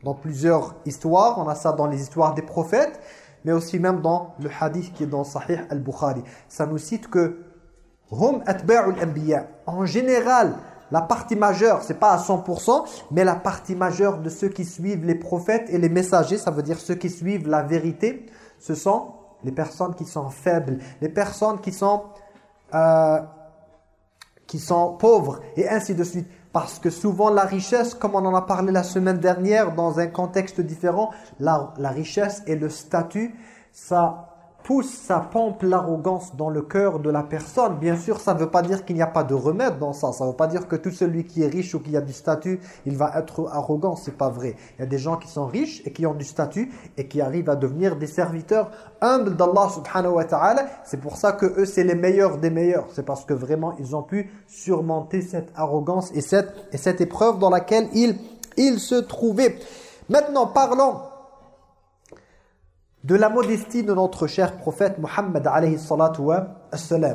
dans plusieurs histoires. On a ça dans les histoires des prophètes, mais aussi même dans le hadith qui est dans Sahih al-Bukhari. Ça nous cite que hum En général, la partie majeure, c'est pas à 100%, mais la partie majeure de ceux qui suivent les prophètes et les messagers, ça veut dire ceux qui suivent la vérité, ce sont les personnes qui sont faibles, les personnes qui sont, euh, qui sont pauvres, et ainsi de suite. Parce que souvent la richesse, comme on en a parlé la semaine dernière dans un contexte différent, la, la richesse et le statut, ça pousse, ça pompe l'arrogance dans le cœur de la personne. Bien sûr, ça ne veut pas dire qu'il n'y a pas de remède dans ça. Ça ne veut pas dire que tout celui qui est riche ou qui a du statut, il va être arrogant. C'est pas vrai. Il y a des gens qui sont riches et qui ont du statut et qui arrivent à devenir des serviteurs humbles d'Allah subhanahu wa ta'ala. C'est pour ça que eux, c'est les meilleurs des meilleurs. C'est parce que vraiment, ils ont pu surmonter cette arrogance et cette, et cette épreuve dans laquelle ils, ils se trouvaient. Maintenant, parlons de la modestie de notre cher prophète Mohammed alayhi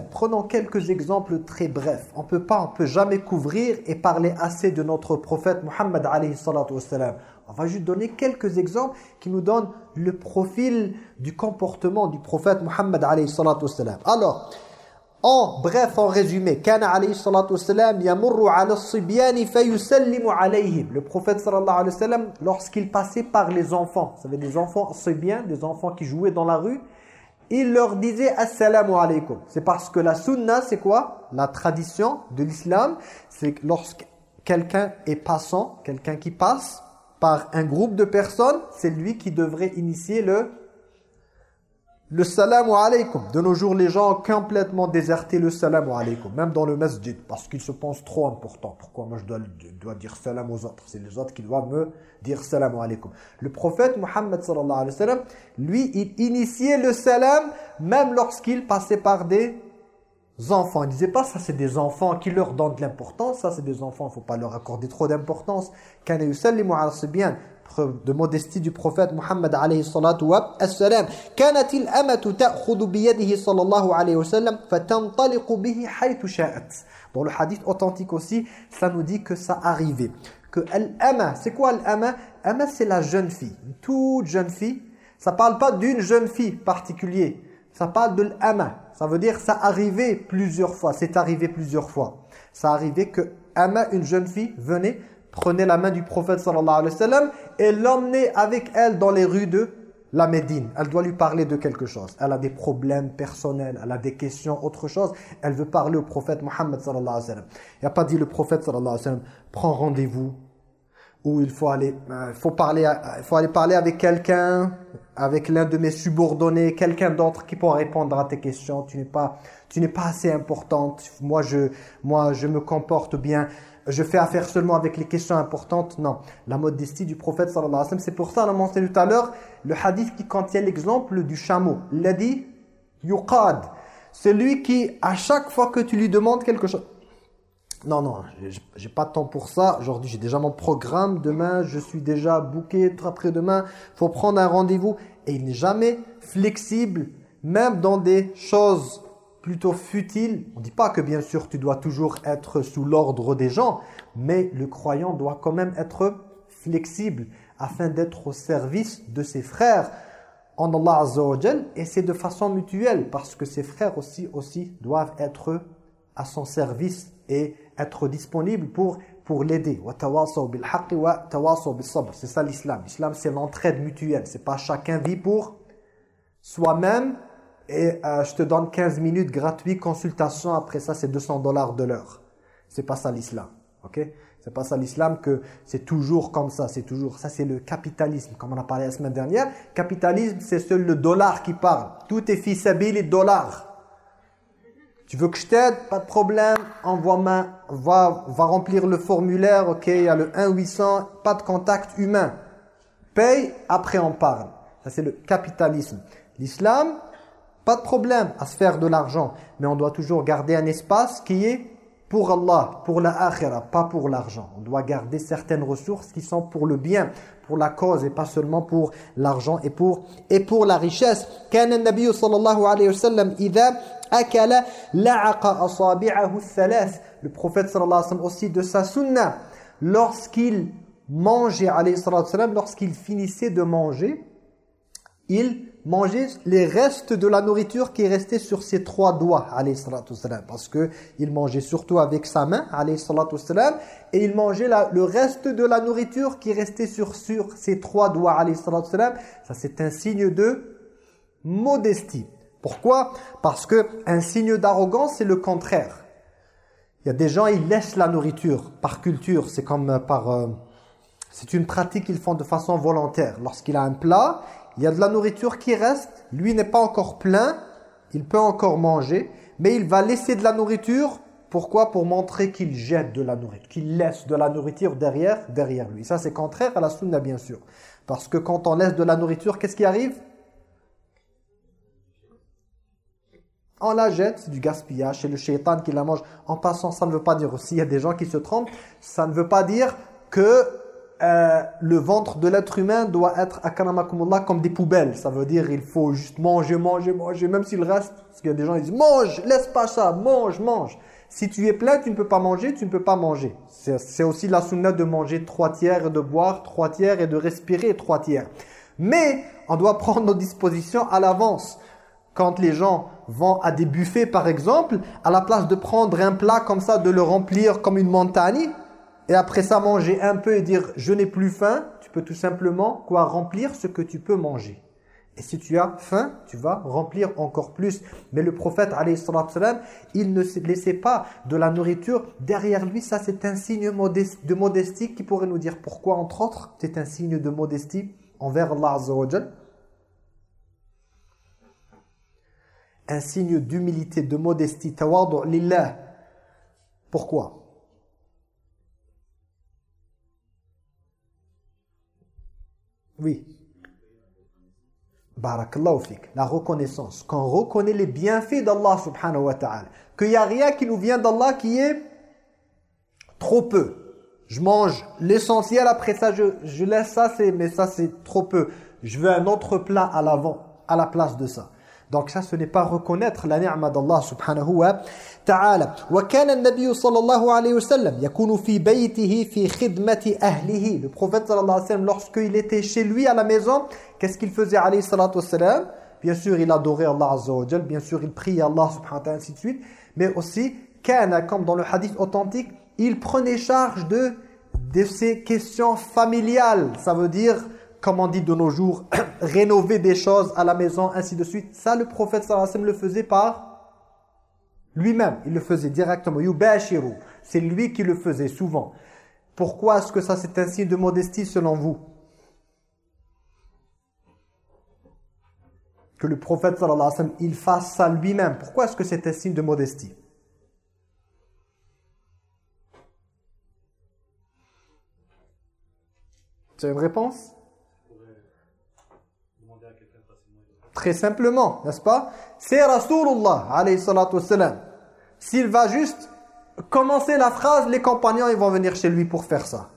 Prenons quelques exemples très brefs. On peut pas, on peut jamais couvrir et parler assez de notre prophète Mohammed alayhi On va juste donner quelques exemples qui nous donnent le profil du comportement du prophète Mohammed alayhi Alors, en bref, en résumé. Le prophète sallallahu alayhi wa lorsqu'il passait par les enfants, ça veut des enfants bien, des enfants qui jouaient dans la rue, il leur disait assalamu alaykum. C'est parce que la sunna, c'est quoi? La tradition de l'islam, c'est que lorsque quelqu'un est passant, quelqu'un qui passe par un groupe de personnes, c'est lui qui devrait initier le le salam alaykum. De nos jours, les gens ont complètement déserté le salam alaykum, même dans le masjid, parce qu'ils se pensent trop importants. Pourquoi moi je dois, dire salam aux autres? C'est les autres qui doivent me dire salam alaykum. Le prophète Muhammad sallallahu alayhi wa lui, il initiait le salam même lorsqu'il passait par des enfants. Il disait pas ça c'est des enfants qui leur donnent de l'importance, ça c'est des enfants, il faut pas leur accorder trop d'importance. Kana yusallimu ala preuve de modestie du prophète Muhammad alayhi salatu wa assalam كانت الأمة تأخذ بيده صلى الله عليه وسلم فتنطلق به حيث شاءت dans le hadith authentique aussi ça nous dit que ça arrivait que al-ama c'est quoi al-ama ama c'est la jeune fille une toute jeune fille ça parle pas d'une jeune fille particulière ça parle de l'ama ça veut dire ça arrivait plusieurs fois c'est arrivé plusieurs fois ça arrivait que ama une jeune fille venait prenait la main du prophète sallallahu alayhi wa sallam et l'emmenait avec elle dans les rues de la Médine. Elle doit lui parler de quelque chose. Elle a des problèmes personnels, elle a des questions, autre chose. Elle veut parler au prophète Mohammed sallallahu alayhi wa sallam. Il n'a pas dit le prophète sallallahu alayhi wa sallam, prends rendez-vous où il faut aller, euh, faut parler, il faut aller parler avec quelqu'un, avec l'un de mes subordonnés, quelqu'un d'autre qui pourra répondre à tes questions. Tu n'es pas, tu n'es pas assez importante. Moi, je, moi, je me comporte bien je fais affaire seulement avec les questions importantes. Non, la modestie du prophète sallallahu alayhi wa sallam. C'est pour ça, on a mentionné tout à l'heure, le hadith qui contient l'exemple du chameau. Il a dit, yuqad. Celui qui, à chaque fois que tu lui demandes quelque chose... Non, non, j'ai pas de temps pour ça. Aujourd'hui, j'ai déjà mon programme. Demain, je suis déjà booké. Après-demain, faut prendre un rendez-vous. Et il n'est jamais flexible, même dans des choses plutôt futile. On ne dit pas que bien sûr tu dois toujours être sous l'ordre des gens, mais le croyant doit quand même être flexible afin d'être au service de ses frères en Allah Azza wa et c'est de façon mutuelle parce que ses frères aussi, aussi doivent être à son service et être disponibles pour, pour l'aider. C'est ça l'islam. L'islam c'est l'entraide mutuelle. C'est pas chacun vit pour soi-même et euh, je te donne 15 minutes gratuit consultation. Après ça c'est 200 dollars de l'heure. C'est pas ça l'islam ok? C'est pas ça l'islam que c'est toujours comme ça c'est toujours ça c'est le capitalisme. Comme on a parlé la semaine dernière capitalisme c'est seul le dollar qui parle. Tout est fils les dollars tu veux que je t'aide? Pas de problème. Envoie-moi va va remplir le formulaire ok? Il y a le 1 800 pas de contact humain. Paye après on parle. Ça c'est le capitalisme. L'islam pas de problème à se faire de l'argent, mais on doit toujours garder un espace qui est pour Allah, pour la akhira, pas pour l'argent. On doit garder certaines ressources qui sont pour le bien, pour la cause et pas seulement pour l'argent et pour et pour la richesse. كان النبي صلى الله عليه وسلم إذا أكل لعق أصابعه الثلاث. Le prophète sallallahu alayhi wa sallam aussi de sa sunna lorsqu'il mangeait alayhi sallam lorsqu'il finissait de manger, il manger les restes de la nourriture qui est restée sur ses trois doigts, parce que il mangeait surtout avec sa main, et il mangeait le reste de la nourriture qui est restée sur, sur ses trois doigts, ça c'est un signe de modestie. Pourquoi? Parce que un signe d'arrogance, c'est le contraire. Il y a des gens, ils laissent la nourriture par culture, c'est comme par... Euh, c'est une pratique qu'ils font de façon volontaire. Lorsqu'il a un plat, il y a de la nourriture qui reste, lui n'est pas encore plein, il peut encore manger, mais il va laisser de la nourriture, pourquoi? Pour montrer qu'il jette de la nourriture, qu'il laisse de la nourriture derrière, derrière lui. Ça c'est contraire à la sunna bien sûr, parce que quand on laisse de la nourriture, qu'est-ce qui arrive? On la jette, c'est du gaspillage, c'est le shaitan qui la mange. En passant, ça ne veut pas dire aussi, il y a des gens qui se trompent, ça ne veut pas dire que euh, le ventre de l'être humain doit être comme des poubelles. Ça veut dire il faut juste manger, manger, manger, même s'il reste. Parce qu'il y a des gens qui disent mange, laisse pas ça, mange, mange. Si tu es plein, tu ne peux pas manger, tu ne peux pas manger. C'est aussi la sunna de manger trois tiers et de boire trois tiers et de respirer trois tiers. Mais on doit prendre nos dispositions à l'avance. Quand les gens vont à des buffets par exemple, à la place de prendre un plat comme ça, de le remplir comme une montagne, et après ça manger un peu et dire je n'ai plus faim, tu peux tout simplement quoi remplir ce que tu peux manger. Et si tu as faim, tu vas remplir encore plus. Mais le prophète, salam, il ne laissait pas de la nourriture derrière lui. Ça, c'est un signe de modestie qui pourrait nous dire pourquoi, entre autres, c'est un signe de modestie envers Allah Un signe d'humilité, de modestie, tawadu lillah. Pourquoi? Oui. Barakallahu. La reconnaissance. Quand on reconnaît les bienfaits d'Allah subhanahu wa ta'ala. Qu'il n'y a rien qui nous vient d'Allah qui est trop peu. Je mange l'essentiel, après ça, je, je laisse ça, mais ça, c'est trop peu. Je veux un autre plat à l'avant, à la place de ça. Donc ça, ce n'est pas reconnaître la ni'ma d'Allah subhanahu wa ta'ala. وكان النبي صلى الله عليه وسلم يكون في بيته في خدمة أهله. Le prophète sallallahu alayhi wa sallam, lorsqu'il était chez lui à la maison, qu'est-ce qu'il faisait alayhi salatu wa Bien sûr, il adorait Allah azza wa bien sûr, il priait Allah subhanahu wa ta'ala, ainsi de suite. Mais aussi, kana, comme dans le hadith authentique, il prenait charge de, de ces questions familiales. Ça veut dire comme on dit de nos jours, rénover des choses à la maison, ainsi de suite. Ça, le prophète sallallahu alayhi wa sallam le faisait par lui-même. Il le faisait directement. C'est lui qui le faisait souvent. Pourquoi est-ce que ça c'est un signe de modestie selon vous? Que le prophète sallallahu alayhi wa sallam, il fasse ça lui-même. Pourquoi est-ce que c'est un signe de modestie? C'est une réponse? Très simplement, n'est-ce pas? C'est Rasulullah, alayhi salatu wassalam. S'il va juste commencer la phrase, les compagnons ils vont venir chez lui pour faire ça.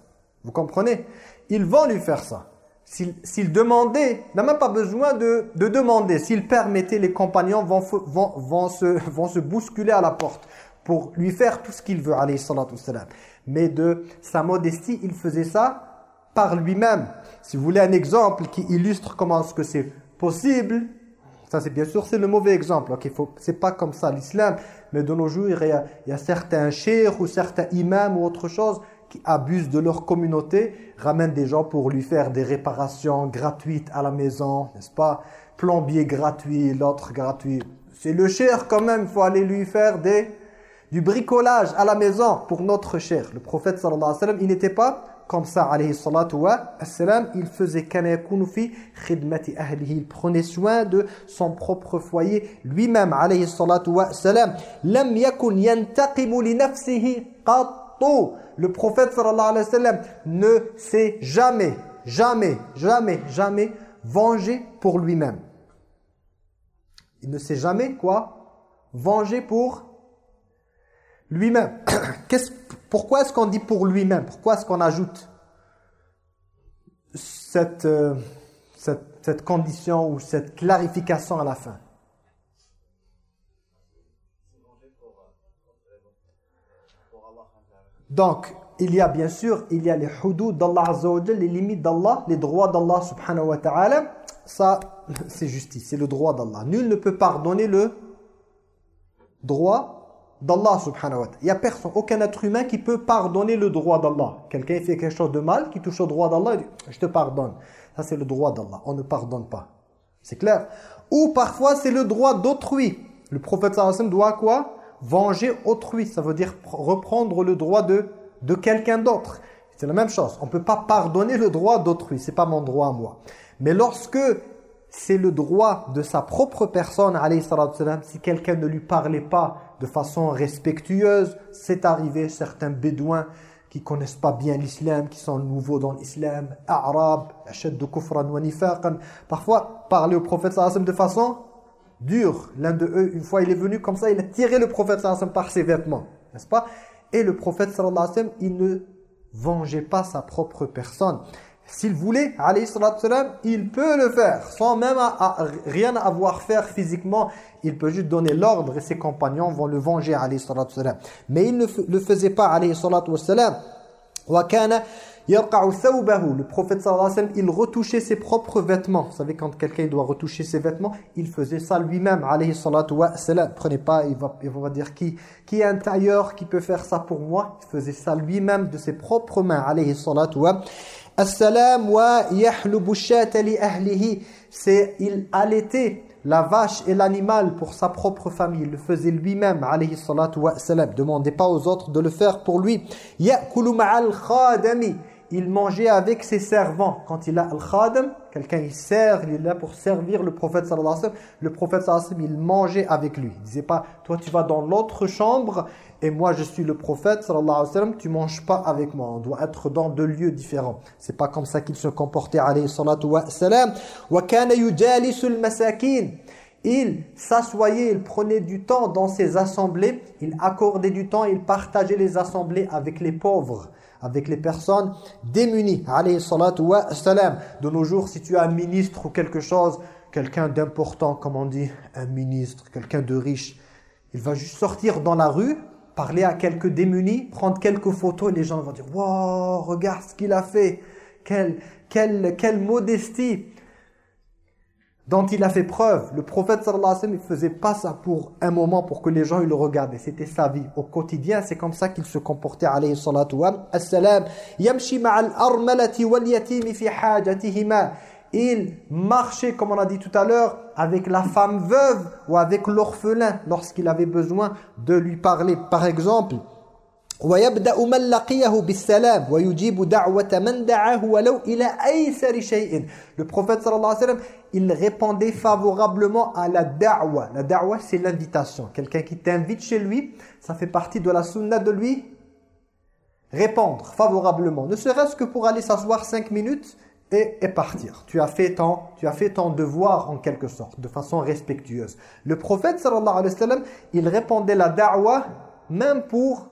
Vous comprenez? Ils vont lui faire ça. S'il demandait, n'a même pas besoin de, de demander. S'il permettait, les compagnons vont, vont, vont, se, vont se bousculer à la porte pour lui faire tout ce qu'il veut, alayhi salatu wassalam. Mais de sa modestie, il faisait ça par lui-même. Si vous voulez un exemple qui illustre comment est-ce que c'est possible. Ça, c'est bien sûr, c'est le mauvais exemple. Okay, c'est pas comme ça l'islam. Mais de nos jours, il y a, certains chers ou certains imams ou autre chose qui abusent de leur communauté, ramènent des gens pour lui faire des réparations gratuites à la maison, n'est-ce pas? Plombier gratuit, l'autre gratuit. C'est le cher quand même, il faut aller lui faire du bricolage à la maison pour notre cher. Le prophète sallallahu alayhi wa sallam, il n'était pas comme ça, alayhi salatu wa salam, il faisait fi khidmati ahlihi. Il prenait soin de son propre foyer lui-même, alayhi salatu wa salam. Lam yakun li nafsihi. Le prophète sallallahu alayhi wa sallam ne s'est jamais, jamais, jamais, jamais vengé pour lui-même. Il ne s'est jamais, quoi Vengé pour lui-même. Pourquoi est-ce qu'on dit pour lui-même? Pourquoi est-ce qu'on ajoute cette, euh, cette, cette condition ou cette clarification à la fin? Donc, il y a bien sûr, il y a les hudud d'Allah les limites d'Allah, les droits d'Allah subhanahu wa ta'ala. Ça, c'est justice, c'est le droit d'Allah. Nul ne peut pardonner le droit d'Allah subhanahu wa ta'ala. Il n'y a personne, aucun être humain qui peut pardonner le droit d'Allah. Quelqu'un fait quelque chose de mal, qui touche au droit d'Allah, dit « je te pardonne ». Ça c'est le droit d'Allah, on ne pardonne pas. C'est clair Ou parfois c'est le droit d'autrui. Le prophète sallallahu doit quoi? Venger autrui, ça veut dire reprendre le droit de, de quelqu'un d'autre. C'est la même chose, on ne peut pas pardonner le droit d'autrui, c'est pas mon droit à moi. Mais lorsque c'est le droit de sa propre personne, si quelqu'un ne lui parlait pas de façon respectueuse. C'est arrivé certains bédouins qui connaissent pas bien l'islam, qui sont nouveaux dans l'islam, arabes, de kufran wa. Parfois, parler au prophète sallallahu de façon dure. L'un de eux, une fois, il est venu comme ça, il a tiré le prophète sallallahu par ses vêtements, n'est-ce pas? Et le prophète sallallahu il ne vengeait pas sa propre personne. S'il voulait, il peut le faire, sans même rien avoir faire physiquement. Il peut juste donner l'ordre et ses compagnons vont le venger, Mais il ne le faisait pas, Le prophète sallallahu il retouchait ses propres vêtements. Vous savez, quand quelqu'un doit retoucher ses vêtements, il faisait ça lui-même, alayhi Prenez pas, il va, il va dire qui, qui est un tailleur qui peut faire ça pour moi? Il faisait ça lui-même de ses propres mains, alayhi salatu wa As-salam wa. C'est il allaitait la vache et l'animal pour sa propre famille. Il le faisait lui-même, alayhi salatu wa salam. Demandez pas aux autres de le faire pour lui. Ya'kulu ma'al khadami il mangeait avec ses servants. Quand il a al-khadam, quelqu'un il sert, il est là pour servir le prophète sallallahu wa. Le prophète sallallahu il mangeait avec lui. Il disait pas, toi tu vas dans l'autre chambre et moi je suis le prophète sallallahu alayhi wa sallam, tu manges pas avec moi. On doit être dans deux lieux différents. C'est pas comme ça qu'il se comportait alayhi salatu wa sallam. Wa il s'assoyait, il prenait du temps dans ses assemblées, il accordait du temps, il partageait les assemblées avec les pauvres avec les personnes démunies. Alayhi salatu wa salam. De nos jours, si tu as un ministre ou quelque chose, quelqu'un d'important, comme on dit, un ministre, quelqu'un de riche, il va juste sortir dans la rue, parler à quelques démunis, prendre quelques photos et les gens vont dire « Wow, regarde ce qu'il a fait Quelle, quelle, quelle modestie !» dont il a fait preuve. Le prophète sallallahu alayhi wa sallam, il faisait pas ça pour un moment, pour que les gens le regardent. C'était sa vie. Au quotidien, c'est comme ça qu'il se comportait alayhi salatu wa salam. Yamshi ma'al armalati wal yatimi fi. Il marchait, comme on a dit tout à l'heure, avec la femme veuve ou avec l'orphelin lorsqu'il avait besoin de lui parler. Par exemple, ويبدأ من لقيه بالسلام ويجيب دعوة من دعاه ولو إلى أيسر شيء Le prophète sallallahu alayhi wa sallam, il répondait favorablement à la da'wa. La da'wa, c'est l'invitation. Quelqu'un qui t'invite chez lui, ça fait partie de la sunna de lui répondre favorablement. Ne serait-ce que pour aller s'asseoir cinq minutes et, partir. Tu as, fait ton, tu as fait ton devoir en quelque sorte, de façon respectueuse. Le prophète sallallahu alayhi wa sallam, il répondait la da'wa même pour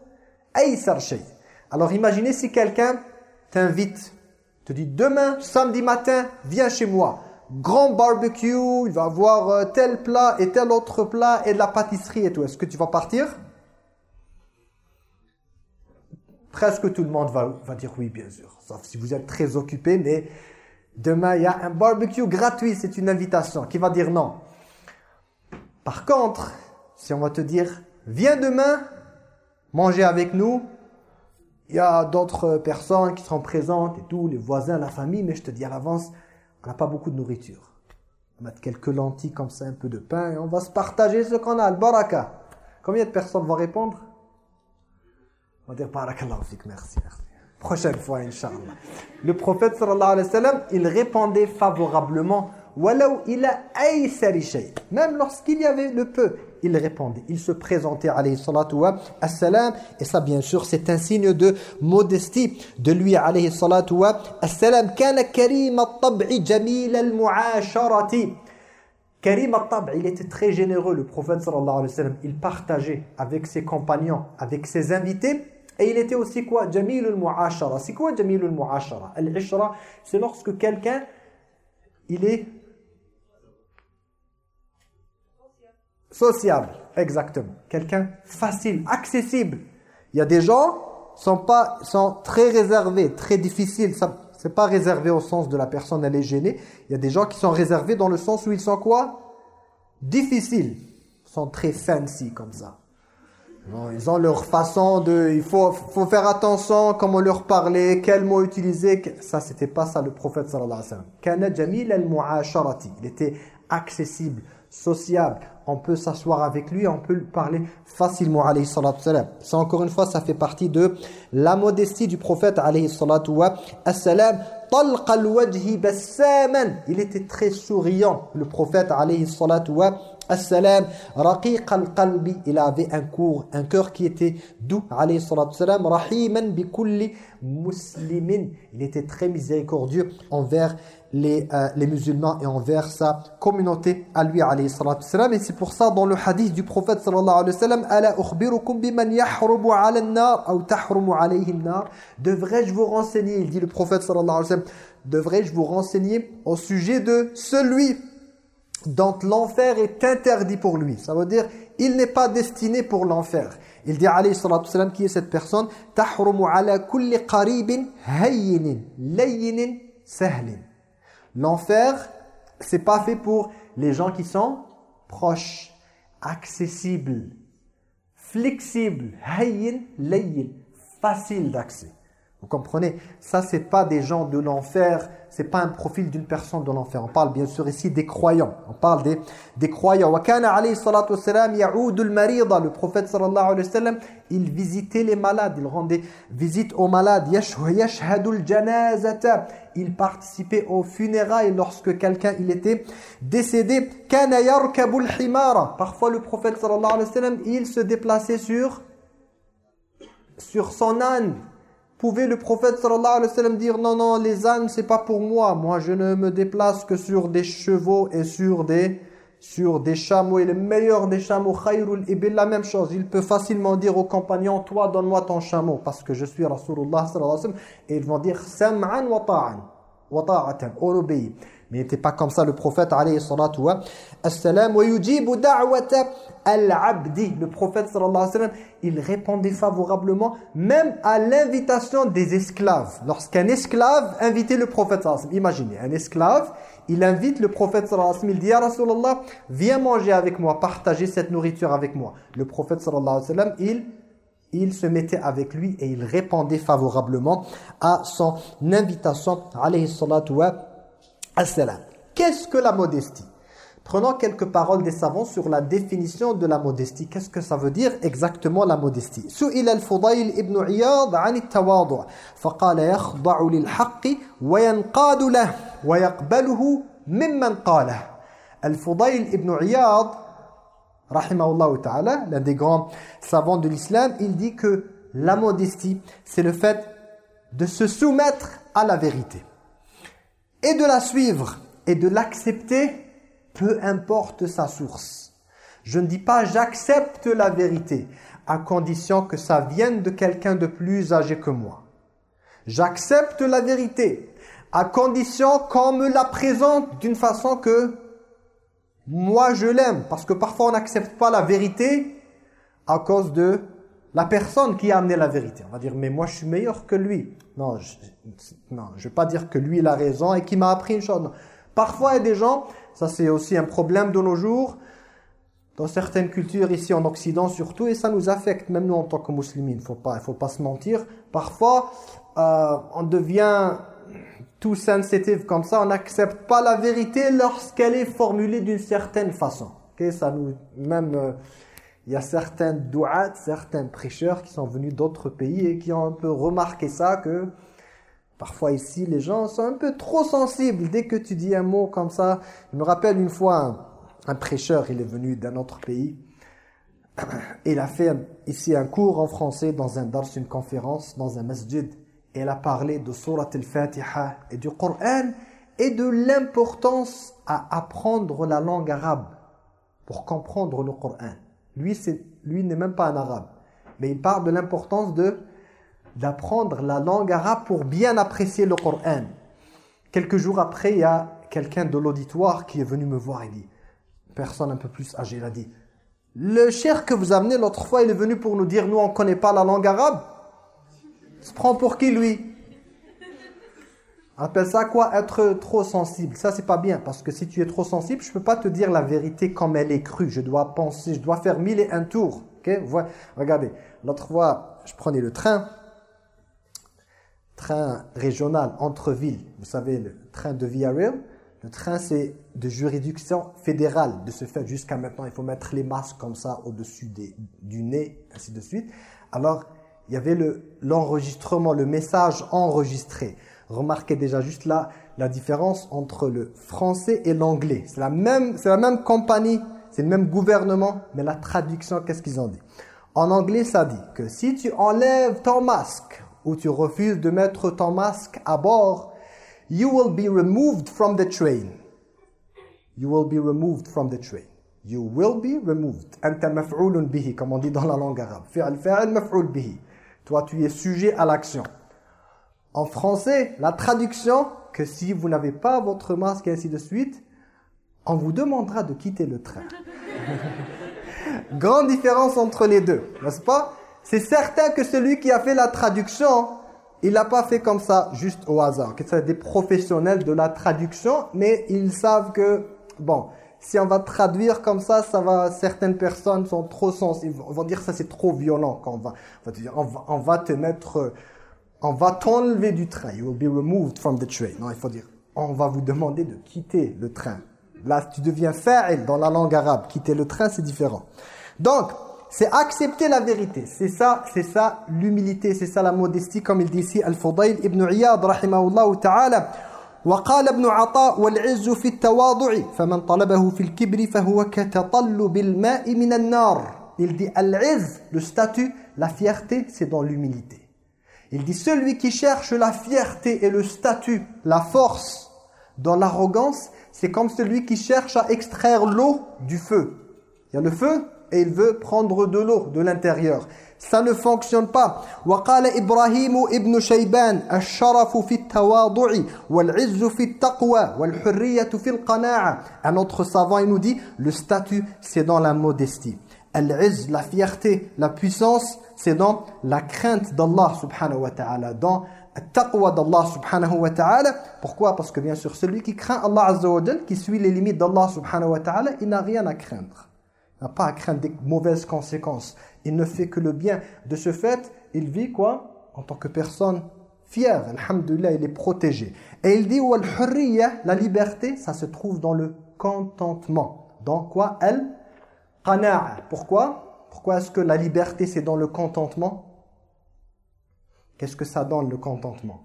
alors imaginez si quelqu'un t'invite, te dit demain, samedi matin, viens chez moi. Grand barbecue, il va avoir euh, tel plat et tel autre plat et de la pâtisserie et tout. Est-ce que tu vas partir? Presque tout le monde va, dire oui, bien sûr. Sauf si vous êtes très occupé, mais demain, il y a un barbecue gratuit, c'est une invitation. Qui va dire non Par contre, si on va te dire, viens demain, manger avec nous. Il y a d'autres personnes qui seront présentes et tout, les voisins, la famille, mais je te dis à l'avance, on n'a pas beaucoup de nourriture. On va mettre quelques lentilles comme ça, un peu de pain, et on va se partager ce qu'on a, le baraka. Combien de personnes vont répondre? On va dire barakallahu merci, merci. Prochaine fois, Inch'Allah. Le prophète sallallahu alayhi wa sallam, il répondait favorablement même lorsqu'il y avait le peu, il répondait. Il se présentait, alayhi salatu wa assalam. Et ça, bien sûr, c'est un signe de modestie de lui, alayhi salatu wa assalam. Kana karim al-tab'i jamil al-mu'asharati. Il était très généreux, le prophète sallallahu alayhi wa sallam. Il partageait avec ses compagnons, avec ses invités. Et il était aussi quoi? Jamil al-mu'ashara. C'est quoi Jamil al-mu'ashara Al-ishra, c'est lorsque quelqu'un, il est Sociable, exactement. Quelqu'un facile, accessible. Il y a des gens sont sont très réservés, très difficiles. Ça c'est pas réservé au sens de la personne elle est gênée. Il y a des gens qui sont réservés dans le sens où ils sont quoi? Difficiles. Sont très fancy comme ça. Ils ont leur façon de... Il faut, faut faire attention comment leur parler, quels mots utiliser. Ça, c'était pas ça le prophète sallallahu alayhi wa sallam. Il était accessible, sociable, on peut s'asseoir avec lui, on peut parler facilement, alayhi salatu salam. Ça, encore une fois, ça fait partie de la modestie du prophète, alayhi salatu wa salam. Il était très souriant, le prophète, alayhi wa Assalam, al-qalbi, il avait un cours, un cœur qui était doux. Il était très miséricordieux envers les, euh, les musulmans et envers sa communauté à lui. Et c'est pour ça dans le hadith du prophète sallallahu alayhi wa sallam, ala ukhbirukum. Devrais-je vous renseigner, il dit le prophète sallallahu alayhi wa devrais-je vous renseigner au sujet de celui dont l'enfer est interdit pour lui. Ça veut dire, il n'est pas destiné pour l'enfer. Il dit, alayhi salatu qui est cette personne? L'enfer, c'est pas fait pour les gens qui sont proches, accessibles, flexibles, hayyin, layyin, facile d'accès. Vous comprenez? Ça, c'est pas des gens de l'enfer, c'est pas un profil d'une personne de l'enfer. On parle bien sûr ici des croyants. On parle des, des croyants. Le prophète sallallahu alayhi wa sallam, il visitait les malades, il rendait visite aux malades. Il participait aux funérailles lorsque quelqu'un était décédé. Parfois le prophète sallallahu alayhi wa sallam, il se déplaçait sur sur son âne Pouvait le prophète sallallahu alayhi wa sallam dire non non les ânes c'est pas pour moi moi je ne me déplace que sur des chevaux et sur des sur des chameaux et le meilleur des chameaux, khayrul ibil, la même chose. Il peut facilement dire aux compagnons, toi donne-moi ton chameau parce que je suis Rasulullah sallallahu alayhi wa sallam. Et ils vont dire, sam'an wa ta'an, wa ta'atan, on obéit. Mais il n'était pas comme ça le prophète alayhi salatu yujibu da'wata al-abdi. Le prophète sallallahu alayhi wa il répondait favorablement même à l'invitation des esclaves. Lorsqu'un esclave invitait le prophète sallallahu alayhi wa imaginez, un esclave, il invite le prophète sallallahu alayhi wa sallam, il dit Ya Rasulallah, viens manger avec moi, partager cette nourriture avec moi. Le prophète sallallahu alayhi wa il il se mettait avec lui et il répondait favorablement à son invitation alayhi Assalam. Qu'est-ce que la modestie Prenons quelques paroles des savants sur la définition de la modestie. Qu'est-ce que ça veut dire exactement la modestie سئل الفضيل ابن عياض عن التواضع فقال يخضع للحق وينقاد له ويقبله ممن قاله الفضيل ابن عياض rahimahullah ta'ala, l'un des grands savants de l'islam, il dit que la modestie, c'est le fait de se soumettre à la vérité et de la suivre et de l'accepter, peu importe sa source. Je ne dis pas j'accepte la vérité, à condition que ça vienne de quelqu'un de plus âgé que moi. J'accepte la vérité, à condition qu'on me la présente d'une façon que moi je l'aime. Parce que parfois on n'accepte pas la vérité à cause de la personne qui a amené la vérité. On va dire, mais moi je suis meilleur que lui. Non, je ne vais pas dire que lui il a raison et qu'il m'a appris une chose. Parfois il y a des gens, ça c'est aussi un problème de nos jours, dans certaines cultures ici en Occident surtout, et ça nous affecte, même nous en tant que musulmans, il ne faut pas, faut pas se mentir. Parfois, euh, on devient tout sensitive comme ça, on n'accepte pas la vérité lorsqu'elle est formulée d'une certaine façon. Ça nous, même... Euh, il y a certains douats, certains prêcheurs qui sont venus d'autres pays et qui ont un peu remarqué ça, que parfois ici, les gens sont un peu trop sensibles. Dès que tu dis un mot comme ça, je me rappelle une fois, un, prêcheur, il est venu d'un autre pays, il a fait ici un cours en français dans un dars, une conférence, dans un masjid, et il a parlé de Surat al-Fatiha et du Coran, et de l'importance à apprendre la langue arabe pour comprendre le Coran. Lui, lui n'est même pas un arabe. Mais il parle de l'importance de d'apprendre la langue arabe pour bien apprécier le Coran. Quelques jours après, il y a quelqu'un de l'auditoire qui est venu me voir et dit, personne un peu plus âgée, il a dit, le cher que vous amenez l'autre fois, il est venu pour nous dire, nous on ne connaît pas la langue arabe. Il se prend pour qui lui? Appelle ça quoi? Être trop sensible. Ça, c'est pas bien. Parce que si tu es trop sensible, je peux pas te dire la vérité comme elle est crue. Je dois penser, je dois faire mille et un tours. Okay Regardez, l'autre fois, je prenais le train. Train régional entre villes. Vous savez, le train de Via. Le train, c'est de juridiction fédérale. De ce fait, jusqu'à maintenant, il faut mettre les masques comme ça au-dessus du nez, ainsi de suite. Alors, il y avait l'enregistrement, le message enregistré. Remarquez déjà juste là la différence entre le français et l'anglais. C'est la même, la même compagnie, c'est le même gouvernement, mais la traduction, qu'est-ce qu'ils ont dit? En anglais, ça dit que si tu enlèves ton masque ou tu refuses de mettre ton masque à bord, you will be removed from the train. You will be removed from the train. You will be removed. Anta maf'ulun bihi, comme on dit dans la langue arabe. Fi'al fa'al maf'ul bihi. Toi, tu es sujet à l'action. En français, la traduction, que si vous n'avez pas votre masque et ainsi de suite, on vous demandera de quitter le train. Grande différence entre les deux, n'est-ce pas? C'est certain que celui qui a fait la traduction, il n'a pas fait comme ça, juste au hasard. C'est des professionnels de la traduction, mais ils savent que, bon, si on va traduire comme ça, ça va, certaines personnes sont trop sensibles, vont dire ça c'est trop violent quand on va, on va, te on va te mettre on va t'enlever du train. You will be removed from the train. Non, il faut dire, on va vous demander de quitter le train. Là, tu deviens fa'il dans la langue arabe. Quitter le train, c'est différent. Donc, c'est accepter la vérité. C'est ça, c'est ça l'humilité, c'est ça la modestie, comme il dit ici Al-Fudayl ibn Iyad, rahimahullah ta'ala. وقال ابن عطاء والعز في التواضع فمن طلبه في الكبر فهو كتطلب الماء من النار il dit al-izz le statut la fierté c'est dans l'humilité il dit, celui qui cherche la fierté et le statut, la force dans l'arrogance, c'est comme celui qui cherche à extraire l'eau du feu. Il y a le feu et il veut prendre de l'eau de l'intérieur. Ça ne fonctionne pas. وقال إبراهيم ابن شيبان الشرف في التواضع والعز في التقوى والحرية في القناعة. Un autre savant il nous dit le statut c'est dans la modestie. Al-izz, la fierté, la puissance, c'est dans la crainte d'Allah subhanahu wa ta'ala, dans taqwa d'Allah subhanahu wa ta'ala. Pourquoi? Parce que bien sûr, celui qui craint Allah azza qui suit les limites d'Allah subhanahu wa ta'ala, il n'a rien à craindre. Il n'a pas à craindre des mauvaises conséquences. Il ne fait que le bien. De ce fait, il vit quoi? En tant que personne fière. Alhamdulillah, il est protégé. Et il dit, la liberté, ça se trouve dans le contentement. Dans quoi? Elle pourquoi? Pourquoi est-ce que la liberté, c'est dans le contentement? Qu'est-ce que ça donne, le contentement?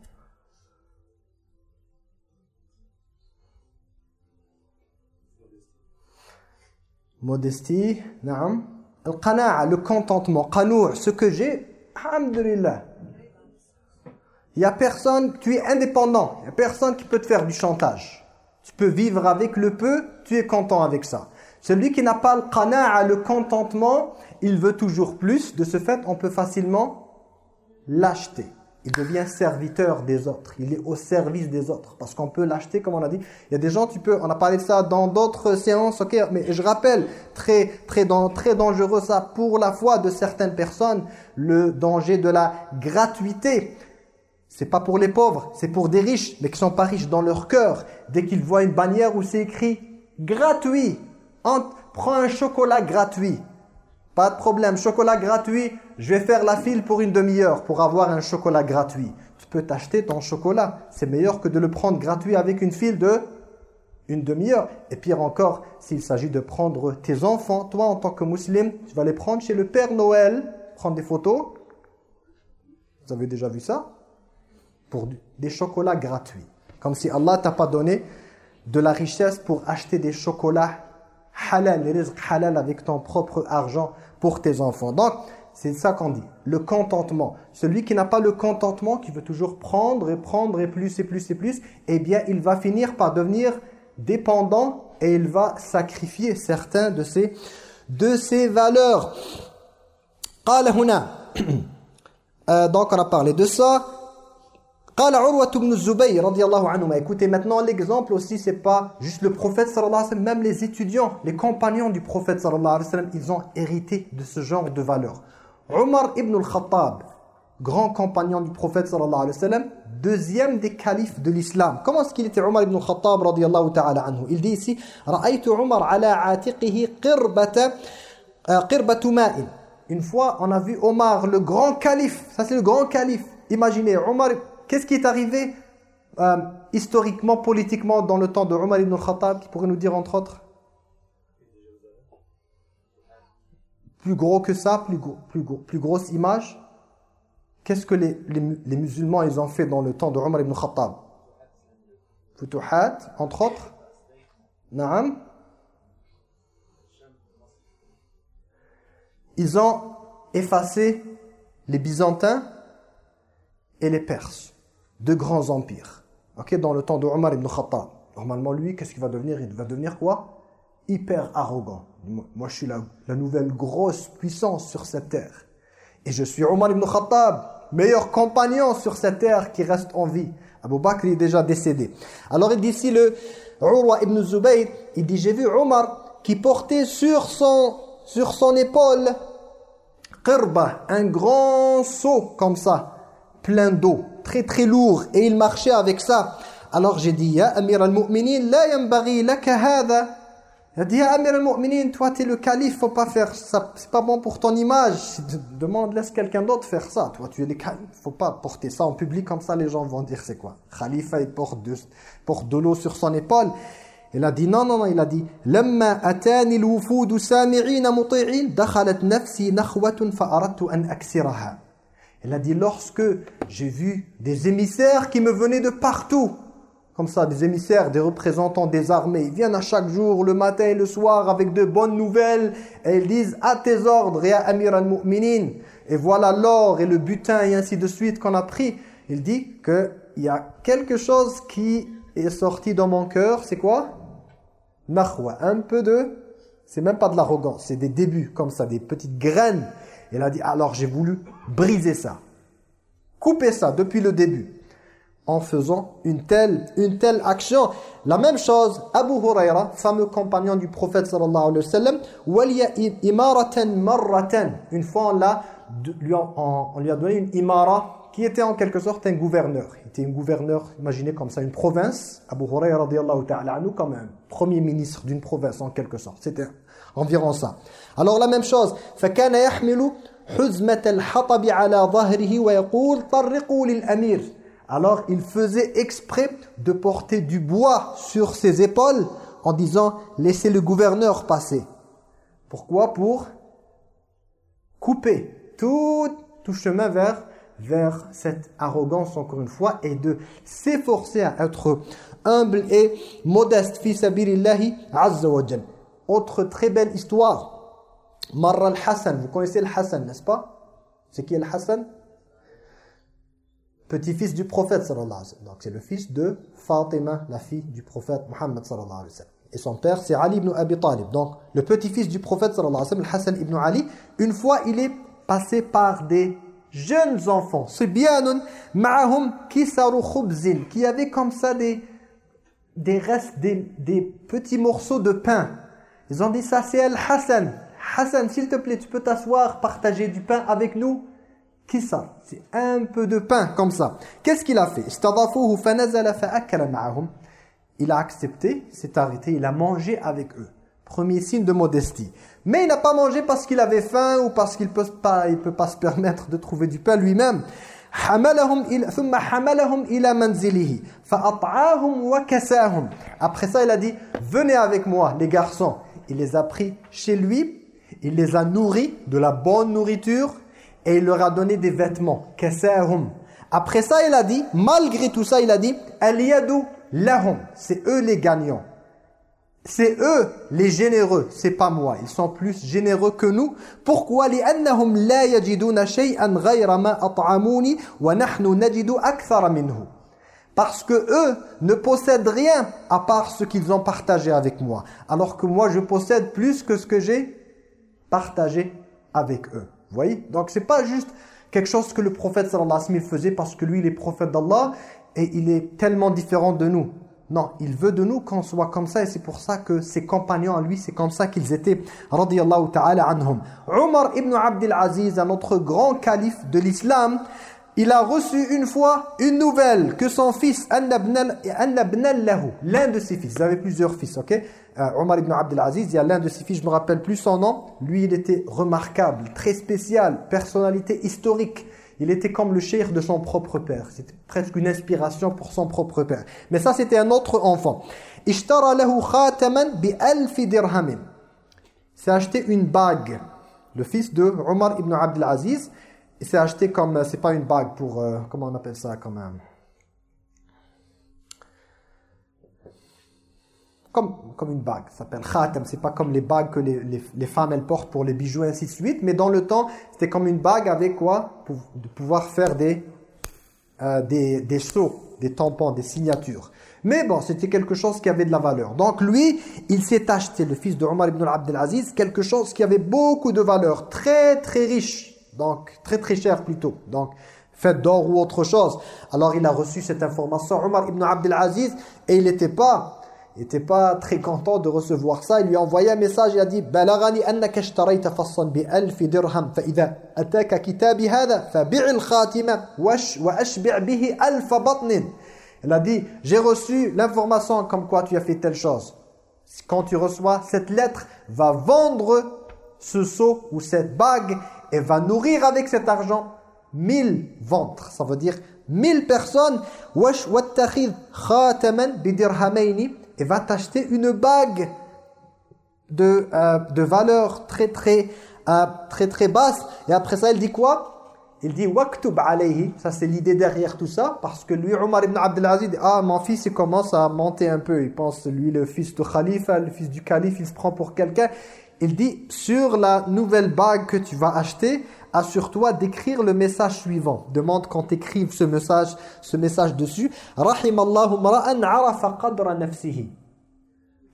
Modestie, naam. Le contentement. Qanour, ce que j'ai, alhamdulillah. Il n'y a personne, tu es indépendant. Il n'y a personne qui peut te faire du chantage. Tu peux vivre avec le peu, tu es content avec ça. Celui qui n'a pas le qana'a, le contentement, il veut toujours plus. De ce fait, on peut facilement l'acheter. Il devient serviteur des autres. Il est au service des autres. Parce qu'on peut l'acheter, comme on a dit. Il y a des gens, tu peux, on a parlé de ça dans d'autres séances, ok. Mais je rappelle, très, très, très dangereux ça pour la foi de certaines personnes, le danger de la gratuité. C'est pas pour les pauvres, c'est pour des riches, mais qui sont pas riches dans leur cœur. Dès qu'ils voient une bannière où c'est écrit gratuit, prends un chocolat gratuit. Pas de problème, chocolat gratuit, je vais faire la file pour une demi-heure pour avoir un chocolat gratuit. Tu peux t'acheter ton chocolat. C'est meilleur que de le prendre gratuit avec une file de une demi-heure. Et pire encore, s'il s'agit de prendre tes enfants, toi en tant que musulman, tu vas les prendre chez le Père Noël, prendre des photos. Vous avez déjà vu ça? Pour des chocolats gratuits. Comme si Allah t'a pas donné de la richesse pour acheter des chocolats halal, les halal avec ton propre argent pour tes enfants. Donc, c'est ça qu'on dit, le contentement. Celui qui n'a pas le contentement, qui veut toujours prendre et prendre et plus et plus et plus, eh bien, il va finir par devenir dépendant et il va sacrifier certains de ses, de ses valeurs. Euh, donc, on a parlé de ça. قال عروة بن الزبير رضي الله عنهما écoutez maintenant l'exemple aussi c'est pas juste le prophète sallallahu alayhi wa sallam même les étudiants les compagnons du prophète sallallahu alayhi wa sallam ils ont hérité de ce genre de valeurs Omar ibn al-Khattab grand compagnon du prophète sallallahu alayhi wa sallam deuxième des califes de l'islam comment est-ce qu'il était Omar ibn al-Khattab radiyallahu ta'ala anhu il dit ici رأيت عمر على عاتقه قربة قربة ماء une fois on a vu Omar le grand calife ça c'est le grand calife imaginez Omar Qu'est-ce qui est arrivé euh, historiquement, politiquement dans le temps de Omar ibn Khattab qui pourrait nous dire entre autres? Plus gros que ça, plus, grosse image. Qu'est-ce que les, les, musulmans ils ont fait dans le temps de Omar ibn Khattab? Futuhat, entre autres. Naam. Ils ont effacé les Byzantins et les Perses de grands empires. Ok, dans le temps de ibn Khattab. Normalement, lui, qu'est-ce qu'il va devenir? Il va devenir quoi? Hyper arrogant. Moi, je suis la, la, nouvelle grosse puissance sur cette terre. Et je suis Omar ibn Khattab, meilleur compagnon sur cette terre qui reste en vie. Abu Bakr est déjà décédé. Alors, il dit ici, le Urwa ibn Zubayr, il dit, j'ai vu Omar qui portait sur son, sur son épaule qirba, un grand seau comme ça, plein d'eau très très lourd et il marchait avec ça. Alors j'ai dit, Ya Amir al-Mu'minin, la yambari laka hada. Il a dit, Ya Amir al-Mu'minin, toi tu es le calife, faut pas faire ça, c'est pas bon pour ton image. Demande, laisse quelqu'un d'autre faire ça. Toi tu es le calife, faut pas porter ça en public comme ça, les gens vont dire c'est quoi. Khalifa il porte de, porte de l'eau sur son épaule. Il a dit non, non, non, il a dit لما أتاني الوفود سامعين مطيعين دخلت نفسي نخوة فأردت أن أكسرها elle a dit, lorsque j'ai vu des émissaires qui me venaient de partout, comme ça, des émissaires, des représentants des armées, ils viennent à chaque jour, le matin et le soir, avec de bonnes nouvelles, et ils disent, à tes ordres, ya Amir al-Mu'minin, et voilà l'or et le butin, et ainsi de suite qu'on a pris. Il dit qu'il y a quelque chose qui est sorti dans mon cœur, c'est quoi? Nakhwa, un peu de... C'est même pas de l'arrogance, c'est des débuts comme ça, des petites graines. Elle a dit, alors j'ai voulu briser ça. Couper ça depuis le début en faisant une telle, une telle action. La même chose, Abu Huraira, fameux compagnon du prophète sallallahu alayhi wa sallam. Une fois, on, l'a, lui on, lui a donné une imara qui était en quelque sorte un gouverneur. Il était un gouverneur, imaginez comme ça, une province. Abu Huraira radiallahu ta'ala anhu comme un premier ministre d'une province en quelque sorte. C'était environ ça. Alors la même chose, فَكَانَ يَحْمِلُ حُزْمَةَ الْحَطَبِ عَلَى ظَهْرِهِ وَيَقُولُ طَرِّقُوا لِلْأَمِيرِ alors il faisait exprès de porter du bois sur ses épaules en disant « laissez le gouverneur passer ». Pourquoi Pour couper tout, tout chemin vers, vers cette arrogance encore une fois et de s'efforcer à être humble et modeste fi sabilillahi azza wa Autre très belle histoire. Marra al-Hassan, vous connaissez le Hassan, n'est-ce pas? C'est qui le Hassan? Petit-fils du prophète sallallahu alayhi wa sallam. Donc c'est le fils de Fatima, la fille du prophète Muhammad sallallahu alayhi wa sallam. Et son père c'est Ali ibn Abi Talib. Donc le petit-fils du prophète sallallahu alayhi wa sallam, Hassan ibn Ali, une fois il est passé par des jeunes enfants, sibyanun ma'ahum kisaru khubzin, qui avaient comme ça des, des restes, des, des petits morceaux de pain. Ils ont dit ça c'est Al-Hassan. Hassan, s'il te plaît, tu peux t'asseoir, partager du pain avec nous Kissa, c'est un peu de pain comme ça. Qu'est-ce qu'il a fait? Il a accepté, s'est arrêté, il a mangé avec eux. Premier signe de modestie. Mais il n'a pas mangé parce qu'il avait faim ou parce qu'il ne peut, pas, peut pas se permettre de trouver du pain lui-même. Après ça, il a dit, venez avec moi, les garçons. Il les a pris chez lui, il les a nourris de la bonne nourriture, et il leur a donné des vêtements. Après ça, il a dit, malgré tout ça, il a dit, lahum. C'est eux les gagnants. C'est eux les généreux, c'est pas moi. Ils sont plus généreux que nous. Pourquoi? Parce que eux ne possèdent rien à part ce qu'ils ont partagé avec moi. Alors que moi, je possède plus que ce que j'ai partagé avec eux. Vous voyez? Donc c'est pas juste quelque chose que le prophète sallallahu alayhi faisait parce que lui il est prophète d'Allah et il est tellement différent de nous. Non, il veut de nous qu'on soit comme ça et c'est pour ça que ses compagnons à lui, c'est comme ça qu'ils étaient. Radiyallahu ta'ala anhum. Omar ibn Abdul Aziz, un autre grand calife de l'islam, il a reçu une fois une nouvelle que son fils, l'un de ses fils, il avait plusieurs fils, ok? Euh, Omar ibn Abdelaziz, il y a l'un de ses fils, je ne me rappelle plus son nom, lui il était remarquable, très spécial, personnalité historique. Il était comme le cheikh de son propre père. C'était presque une inspiration pour son propre père. Mais ça, c'était un autre enfant. C'est acheté une bague. Le fils de Omar ibn Abdelaziz, il s'est acheté comme, euh, c'est pas une bague pour, euh, comment on appelle ça quand même comme, comme une bague, ça s'appelle khatam, c'est pas comme les bagues que les, les, femmes elles portent pour les bijoux ainsi de suite, mais dans le temps, c'était comme une bague avec quoi? Pour, De pouvoir faire des, euh, des, des sceaux, des tampons, des signatures. Mais bon, c'était quelque chose qui avait de la valeur. Donc lui, il s'est acheté, le fils de Omar ibn Abdelaziz, quelque chose qui avait beaucoup de valeur, très très riche, donc très très cher plutôt, donc fait d'or ou autre chose. Alors il a reçu cette information, Omar ibn Abdelaziz, et il n'était pas pas très content de recevoir ça. Il lui a envoyé un message, il a dit « Balagani bi alfi dirham, fa khatima, wa alfa batnin » Il a dit « J'ai reçu l'information comme quoi tu as fait telle chose. Quand tu reçois cette lettre, va vendre ce seau ou cette bague et va nourrir avec cet argent mille ventres. Ça veut dire mille personnes. Et va t'acheter une bague de, euh, de valeur très très, euh, très très basse. Et après ça, il dit quoi? Il dit waktub alayhi, ça c'est l'idée derrière tout ça, parce que lui, Omar ibn Abdelaziz, ah mon fils il commence à monter un peu, il pense lui le fils de Khalifa, le fils du calife, il se prend pour quelqu'un, il dit « Sur la nouvelle bague que tu vas acheter, assure-toi d'écrire le message suivant. Demande qu'on t'écrive ce message, ce message dessus. Rahimallahu arafa qadra nafsihi.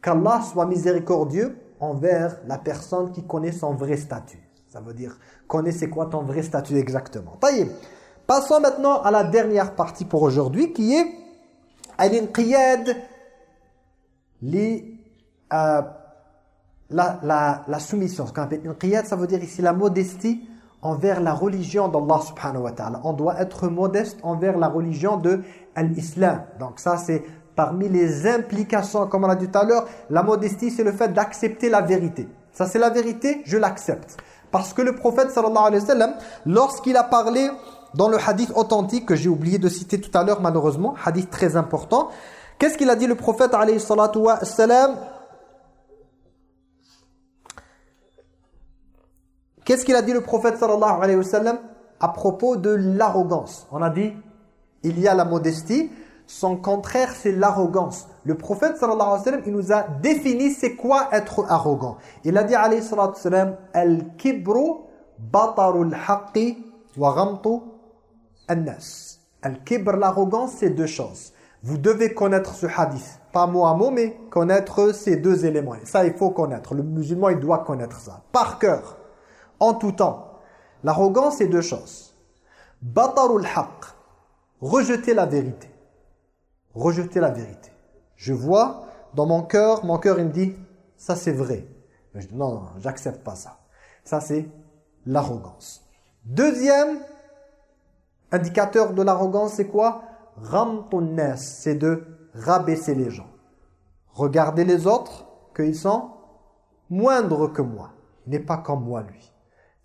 qu'Allah soit miséricordieux envers la personne qui connaît son vrai statut. Ça veut dire, connaît c'est quoi ton vrai statut exactement. Passons maintenant à la dernière partie pour aujourd'hui qui est al-inqiyad li euh, la, la, la soumission. Ce qu'on appelle inqiyad, ça veut dire ici la modestie envers la religion d'Allah subhanahu wa ta'ala. On doit être modeste envers la religion de l'islam. Donc ça c'est parmi les implications, comme on a dit tout à l'heure, la modestie c'est le fait d'accepter la vérité. Ça c'est la vérité, je l'accepte. Parce que le prophète sallallahu alayhi wa sallam, lorsqu'il a parlé dans le hadith authentique que j'ai oublié de citer tout à l'heure malheureusement, hadith très important, qu'est-ce qu'il a dit le prophète alayhi salatu wa sallam? Qu'est-ce qu'il a dit le prophète sallallahu alayhi wa sallam à propos de l'arrogance? On a dit, il y a la modestie, son contraire c'est l'arrogance. Le prophète sallallahu alayhi wa sallam, il nous a défini c'est quoi être arrogant. Il a dit alayhi salatu wa sallam, Al-kibru batarul haqqi wa ghamtu an-nas. Al-kibr, l'arrogance, c'est deux choses. Vous devez connaître ce hadith. Pas mot à mot, mais connaître ces deux éléments. Et ça, il faut connaître. Le musulman, il doit connaître ça. Par cœur en tout temps. L'arrogance, c'est deux choses. Batarul haq, rejeter la vérité. Rejeter la vérité. Je vois dans mon cœur, mon cœur il me dit, ça c'est vrai. Mais je dis, non, non, j'accepte pas ça. Ça c'est l'arrogance. Deuxième indicateur de l'arrogance, c'est quoi? Ramtonnes, c'est de rabaisser les gens. Regarder les autres, qu'ils sont moindres que moi. Il n'est pas comme moi, lui.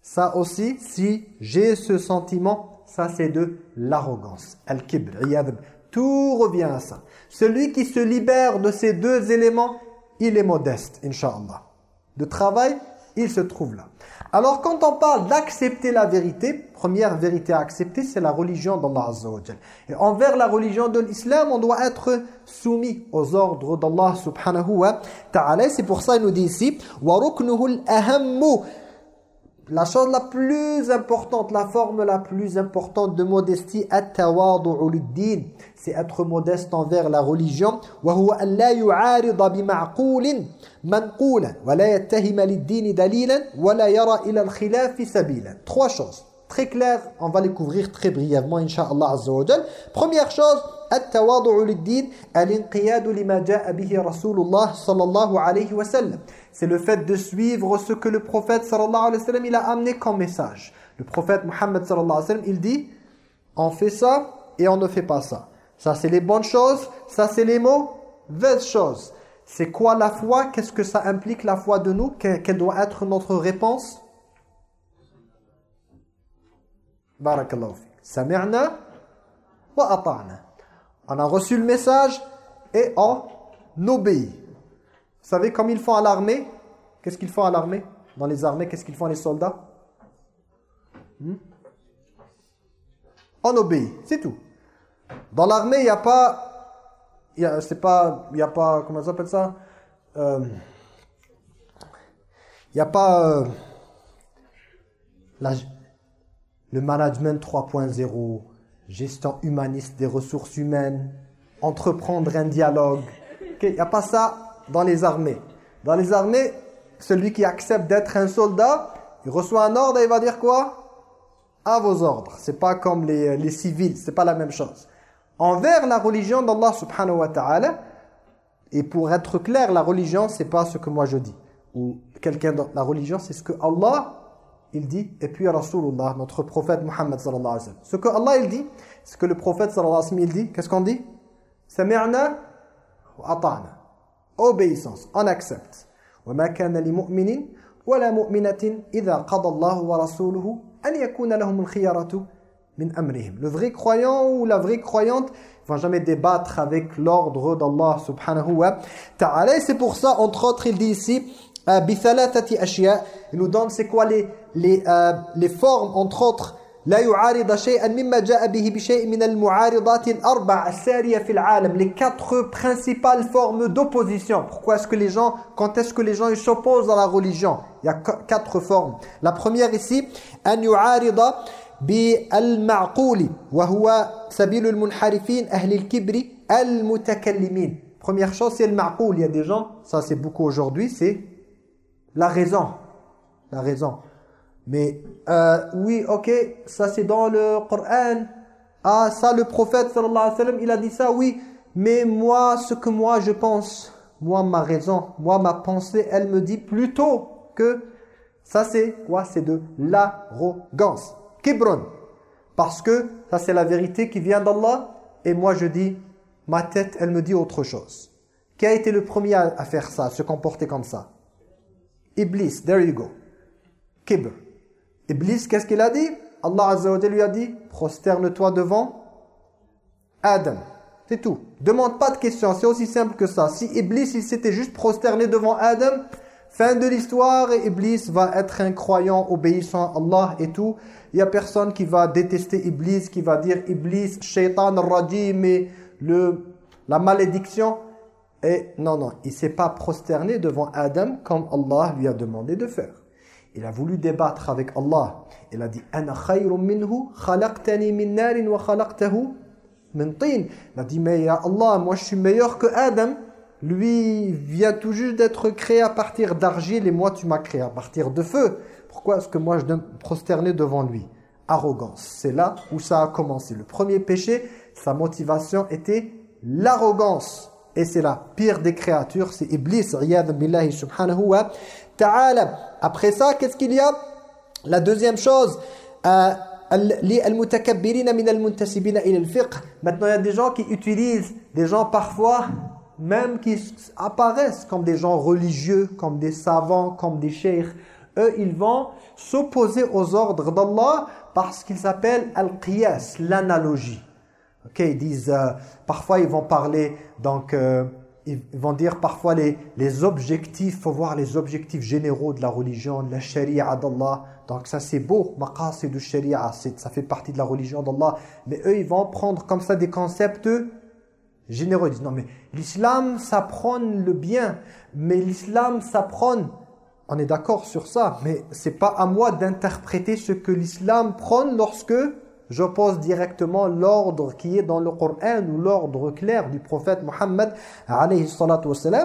Ça aussi, si j'ai ce sentiment, ça c'est de l'arrogance. Al-kibr, tout revient à ça. Celui qui se libère de ces deux éléments, il est modeste, inshallah. De travail, il se trouve là. Alors quand on parle d'accepter la vérité, première vérité à accepter, c'est la religion d'Allah Azza wa Et envers la religion de l'islam, on doit être soumis aux ordres d'Allah subhanahu wa ta'ala. C'est pour ça qu'il nous dit ici, وَرُكْنُهُ الْأَهَمُّ la chose la plus importante, la forme la plus importante de modestie, c'est être modeste envers la religion. Trois choses. Très claires, on va les couvrir très brièvement, Inch'Allah Azza Première chose, c'est le fait de suivre ce que le prophète sallallahu alayhi wa sallam il a amené comme message. Le prophète Muhammad sallallahu alayhi wa sallam il dit on fait ça et on ne fait pas ça. Ça c'est les bonnes choses, ça c'est les mauvaises choses. C'est quoi la foi? Qu'est-ce que ça implique la foi de nous? Quelle doit être notre réponse? Barakallahu Sami'na wa ata'na. On a reçu le message et on obéit. Vous savez comme ils font à l'armée Qu'est-ce qu'ils font à l'armée? Dans les armées, qu'est-ce qu'ils font les soldats? Hmm? On obéit, c'est tout. Dans l'armée, il n'y a pas... Pas... Il n'y a pas... Comment ça s'appelle ça? Euh, Il n'y a pas... Euh, le management 3.0 gestion humaniste des ressources humaines, entreprendre un dialogue. Il n'y a pas ça dans les armées. Dans les armées, celui qui accepte d'être un soldat, il reçoit un ordre et il va dire quoi? À vos ordres. C'est pas comme les, les civils, c'est pas la même chose. Envers la religion d'Allah subhanahu wa ta'ala, et pour être clair, la religion, c'est pas ce que moi je dis. Ou quelqu'un d'autre. La religion, c'est ce que Allah il dit, et puis Rasulullah, notre prophète Muhammad sallallahu alayhi wa sallam. Ce que Allah il dit, ce que le prophète wa il dit, qu'est-ce qu'on dit? Ata'na. Obéissance, on accepte. Le vrai croyant ou la vraie croyante ne jamais débattre avec l'ordre d'Allah ta'ala. C'est pour ça, entre autres, il dit ici, il nous donne c'est quoi les, les, euh, les formes entre autres لا يعارض شيئا مما جاء به بشيء من المعارضات الأربع السارية في العالم les quatre principales formes d'opposition pourquoi est-ce que les gens quand est-ce que les gens s'opposent à la religion il y a quatre formes la première ici أن يعارض بالمعقول وهو سبيل المنحرفين أهل الكبر المتكلمين Première chose, c'est le ma'qoul. Il y a des gens, ça c'est beaucoup aujourd'hui, c'est la raison. La raison. Mais euh, oui, ok, ça c'est dans le Coran. Ah, ça le prophète sallallahu alayhi wa sallam, il a dit ça, oui. Mais moi, ce que moi je pense, moi ma raison, moi ma pensée, elle me dit plutôt que ça c'est quoi? C'est de l'arrogance. Kibron. Parce que ça c'est la vérité qui vient d'Allah. Et moi je dis, ma tête elle me dit autre chose. Qui a été le premier à faire ça, à se comporter comme ça? Iblis, there you go. Kibr. Iblis, qu'est-ce qu'il a dit? Allah Azza lui a dit, prosterne-toi devant Adam. C'est tout. Demande pas de questions, c'est aussi simple que ça. Si Iblis, il s'était juste prosterné devant Adam, fin de l'histoire, Iblis va être un croyant obéissant à Allah et tout. Il n'y a personne qui va détester Iblis, qui va dire Iblis, shaitan, rajim, et le, la malédiction. Et non, non, il s'est pas prosterné devant Adam comme Allah lui a demandé de faire. Il a voulu débattre avec Allah. Il a dit Ana minhu khalaqtani min narin wa khalaqtahu min tin. Il a dit mais Allah, moi je suis meilleur que Adam. Lui vient tout juste d'être créé à partir d'argile et moi tu m'as créé à partir de feu. Pourquoi est-ce que moi je dois me prosterner devant lui? Arrogance. C'est là où ça a commencé. Le premier péché, sa motivation était l'arrogance. Et c'est la pire des créatures, c'est Iblis, billahi subhanahu wa ta'ala. Après ça, qu'est-ce qu'il y a? La deuxième chose, euh, Maintenant, il y a des gens qui utilisent, des gens parfois, même qui apparaissent comme des gens religieux, comme des savants, comme des cheikhs. Eux, ils vont s'opposer aux ordres d'Allah parce qu'ils s'appellent al-qiyas, l'analogie. Ok, ils disent, euh, parfois ils vont parler, donc euh, ils vont dire parfois les, les objectifs, faut voir les objectifs généraux de la religion, la sharia d'Allah. Donc ça c'est beau, maqasid du sharia, ça fait partie de la religion d'Allah. Mais eux ils vont prendre comme ça des concepts généraux. Ils disent non mais l'islam ça prône le bien, mais l'islam ça prône, on est d'accord sur ça, mais c'est pas à moi d'interpréter ce que l'islam prône lorsque J'oppose directement l'ordre qui est dans le Coran ou l'ordre clair du prophète Mohammed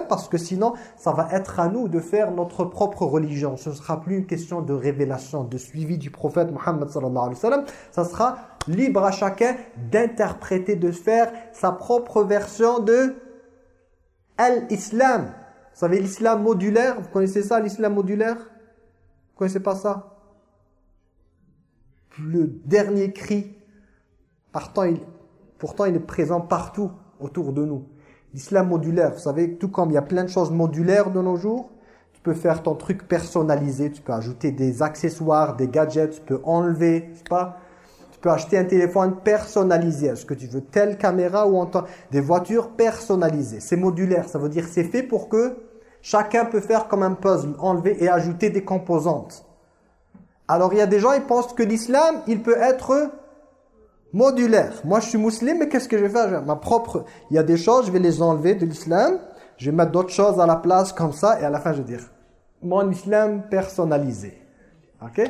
parce que sinon ça va être à nous de faire notre propre religion. Ce ne sera plus une question de révélation, de suivi du prophète Mohammed Ça sera libre à chacun d'interpréter, de faire sa propre version de l'islam. Vous savez l'islam modulaire, vous connaissez ça l'islam modulaire? Vous connaissez pas ça? Le dernier cri. Partant, il, pourtant, il est présent partout autour de nous. L'islam modulaire, vous savez, tout comme il y a plein de choses modulaires de nos jours, tu peux faire ton truc personnalisé, tu peux ajouter des accessoires, des gadgets, tu peux enlever, pas? Tu peux acheter un téléphone personnalisé. Est-ce que tu veux telle caméra ou des voitures personnalisées C'est modulaire, ça veut dire c'est fait pour que chacun peut faire comme un puzzle, enlever et ajouter des composantes. Alors il y a des gens, ils pensent que l'islam, il peut être modulaire. Moi, je suis musulman, mais qu'est-ce que je vais faire? Ma propre... Il y a des choses, je vais les enlever de l'islam, je vais mettre d'autres choses à la place comme ça, et à la fin, je vais dire, mon islam personnalisé. Ok?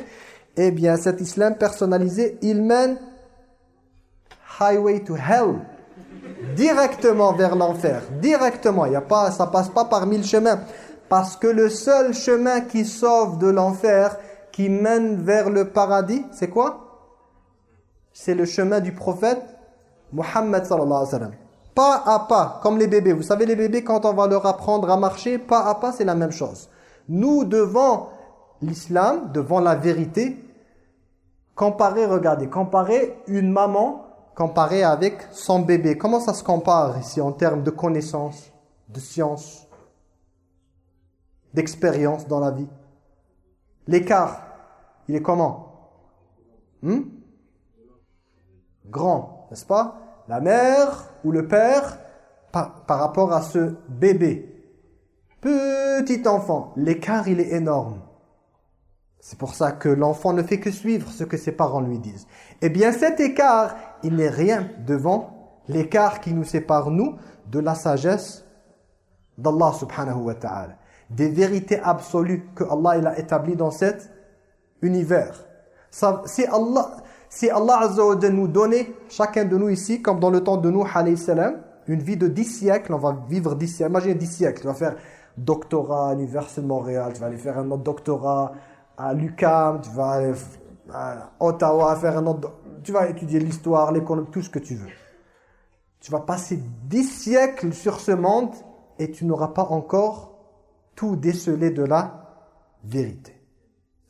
Eh bien, cet islam personnalisé, il mène highway to hell, directement vers l'enfer, directement. Il y a pas, ça passe pas par mille chemins, parce que le seul chemin qui sauve de l'enfer, qui mène vers le paradis, c'est quoi? C'est le chemin du prophète Muhammad sallallahu alayhi wa sallam. Pas à pas, comme les bébés. Vous savez, les bébés, quand on va leur apprendre à marcher, pas à pas, c'est la même chose. Nous, devant l'islam, devant la vérité, comparer, regardez, comparer une maman comparer avec son bébé. Comment ça se compare ici en termes de connaissances, de science, d'expérience dans la vie? L'écart, il est comment? Hmm? Grand, n'est-ce pas? La mère ou le père, par, rapport à ce bébé, petit enfant, l'écart il est énorme. C'est pour ça que l'enfant ne fait que suivre ce que ses parents lui disent. Eh bien cet écart, il n'est rien devant l'écart qui nous sépare, nous, de la sagesse d'Allah subhanahu wa ta'ala. Des vérités absolues que Allah a établies dans cette univers. si Allah, si Allah Azza wa nous donnait, chacun de nous ici, comme dans le temps de nous, une vie de 10 siècles, on va vivre 10 siècles. Imaginez 10 siècles, tu vas faire doctorat à l'Université de Montréal, tu vas aller faire un autre doctorat à l'UQAM, tu vas aller à Ottawa faire un autre... Tu vas étudier l'histoire, l'économie, tout ce que tu veux. Tu vas passer 10 siècles sur ce monde et tu n'auras pas encore tout décelé de la vérité.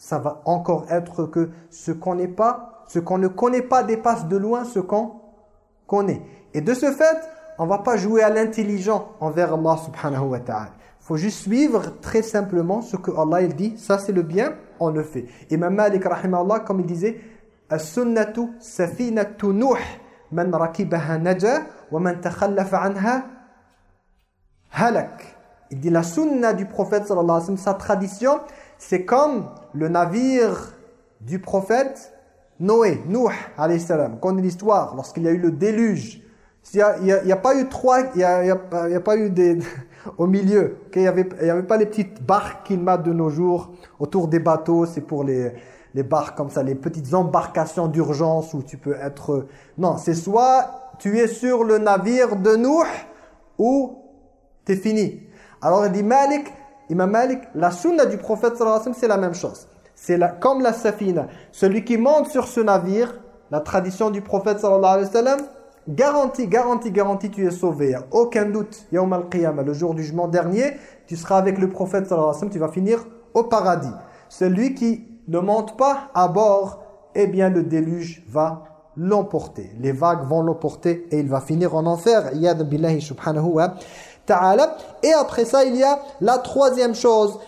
Ça va encore être que ce qu'on n'est pas, ce qu'on ne connaît pas dépasse de loin ce qu'on connaît. Et de ce fait, on va pas jouer à l'intelligent envers Allah subhanahu wa ta'ala. Il faut juste suivre très simplement ce que Allah il dit, ça c'est le bien, on le fait. Imam Malik rahimahullah comme il disait as-sunnatu safinatu nuh man rakibaha naja wa man takhallafa anha halak. Il dit la sunna du prophète sallallahu alayhi wa sallam, sa tradition, c'est comme le navire du prophète Noé, Nuh alayhi salam. On connaît l'histoire lorsqu'il y a eu le déluge. Il n'y a, pas eu trois, il n'y a, pas eu des, au milieu. Il n'y avait, pas les petites barques qu'il m'a de nos jours autour des bateaux. C'est pour les, les barques comme ça, les petites embarcations d'urgence où tu peux être... Non, c'est soit tu es sur le navire de Nuh ou tu es fini. Alors il dit Malik, Imam Malik, la sunna du prophète c'est la même chose. C'est comme la safina. Celui qui monte sur ce navire, la tradition du prophète sallallahu alayhi wa sallam, Garantie, garantie, garantie, tu es sauvé. aucun doute. Yawm al-Qiyamah, le jour du jugement dernier, tu seras avec le prophète sallallahu alayhi wa sallam, tu vas finir au paradis. Celui qui ne monte pas à bord, eh bien le déluge va l'emporter. Les vagues vont l'emporter et il va finir en enfer. Yad billahi subhanahu wa Et après ça, il y a la troisième chose.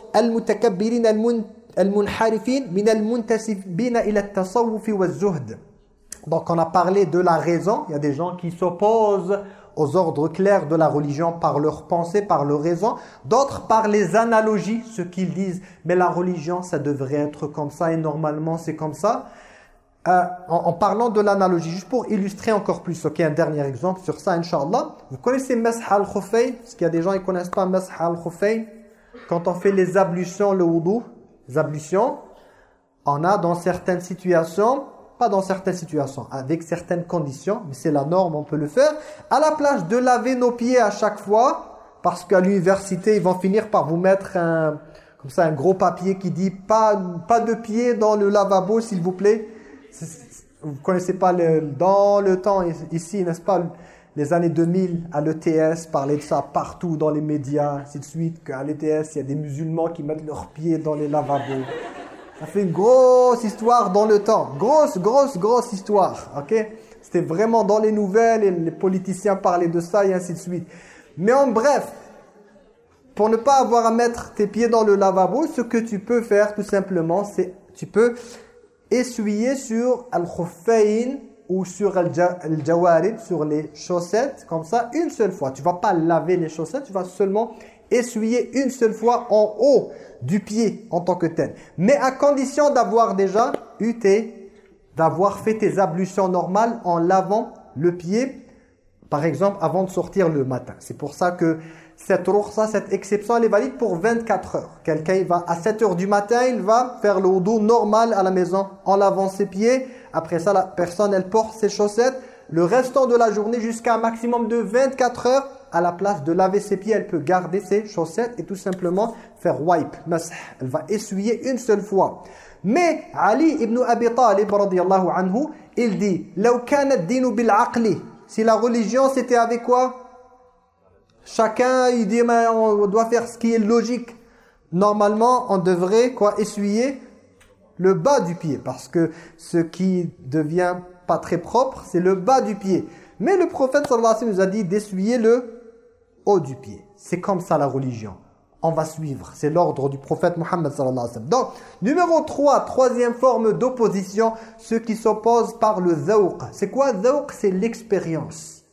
Donc on a parlé de la raison, il y a des gens qui s'opposent aux ordres clairs de la religion par leur pensée, par leur raison. D'autres par les analogies, ce qu'ils disent. Mais la religion, ça devrait être comme ça et normalement c'est comme ça. Euh, en, parlant de l'analogie, juste pour illustrer encore plus, ok, un dernier exemple sur ça, Inch'Allah. Vous connaissez Masha al-Khufay? Parce qu'il y a des gens qui ne connaissent pas Masha al-Khufay. Quand on fait les ablutions, le wudu, les ablutions, on a dans certaines situations pas dans certaines situations, avec certaines conditions, mais c'est la norme, on peut le faire. À la place de laver nos pieds à chaque fois, parce qu'à l'université, ils vont finir par vous mettre un, comme ça, un gros papier qui dit pas, pas de pieds dans le lavabo, s'il vous plaît. Vous connaissez pas le, dans le temps ici, n'est-ce pas, les années 2000 à l'ETS, parler de ça partout dans les médias, ainsi de suite, qu'à l'ETS, il y a des musulmans qui mettent leurs pieds dans les lavabos. Ça fait une grosse histoire dans le temps. Grosse, grosse, grosse histoire. Ok? C'était vraiment dans les nouvelles et les politiciens parlaient de ça et ainsi de suite. Mais en bref, pour ne pas avoir à mettre tes pieds dans le lavabo, ce que tu peux faire tout simplement, c'est tu peux essuyer sur al-khuffayn ou sur al-jawarid, sur les chaussettes, comme ça, une seule fois. Tu vas pas laver les chaussettes, tu vas seulement essuyer une seule fois en haut du pied en tant que tel. Mais à condition d'avoir déjà eu d'avoir fait tes ablutions normales en lavant le pied, par exemple, avant de sortir le matin. C'est pour ça que cette ça, cette exception, elle est valide pour 24 heures. Quelqu'un va à 7 heures du matin, il va faire le wudu normal à la maison en lavant ses pieds. Après ça, la personne, elle porte ses chaussettes. Le restant de la journée jusqu'à un maximum de 24 heures, à la place de laver ses pieds, elle peut garder ses chaussettes et tout simplement faire wipe, Elle va essuyer une seule fois. Mais Ali ibn Abi Talib anhu, il dit Si la religion c'était avec quoi? Chacun il dit mais on doit faire ce qui est logique. Normalement, on devrait quoi essuyer le bas du pied parce que ce qui devient pas très propre, c'est le bas du pied. Mais le prophète sallallahu alayhi wa sallam nous a dit d'essuyer le haut du pied. C'est comme ça la religion. On va suivre. C'est l'ordre du prophète Mohammed sallallahu alayhi wa sallam. Donc, numéro 3, troisième forme d'opposition, ceux qui s'opposent par le zawq. C'est quoi? Zawq C'est l'expérience.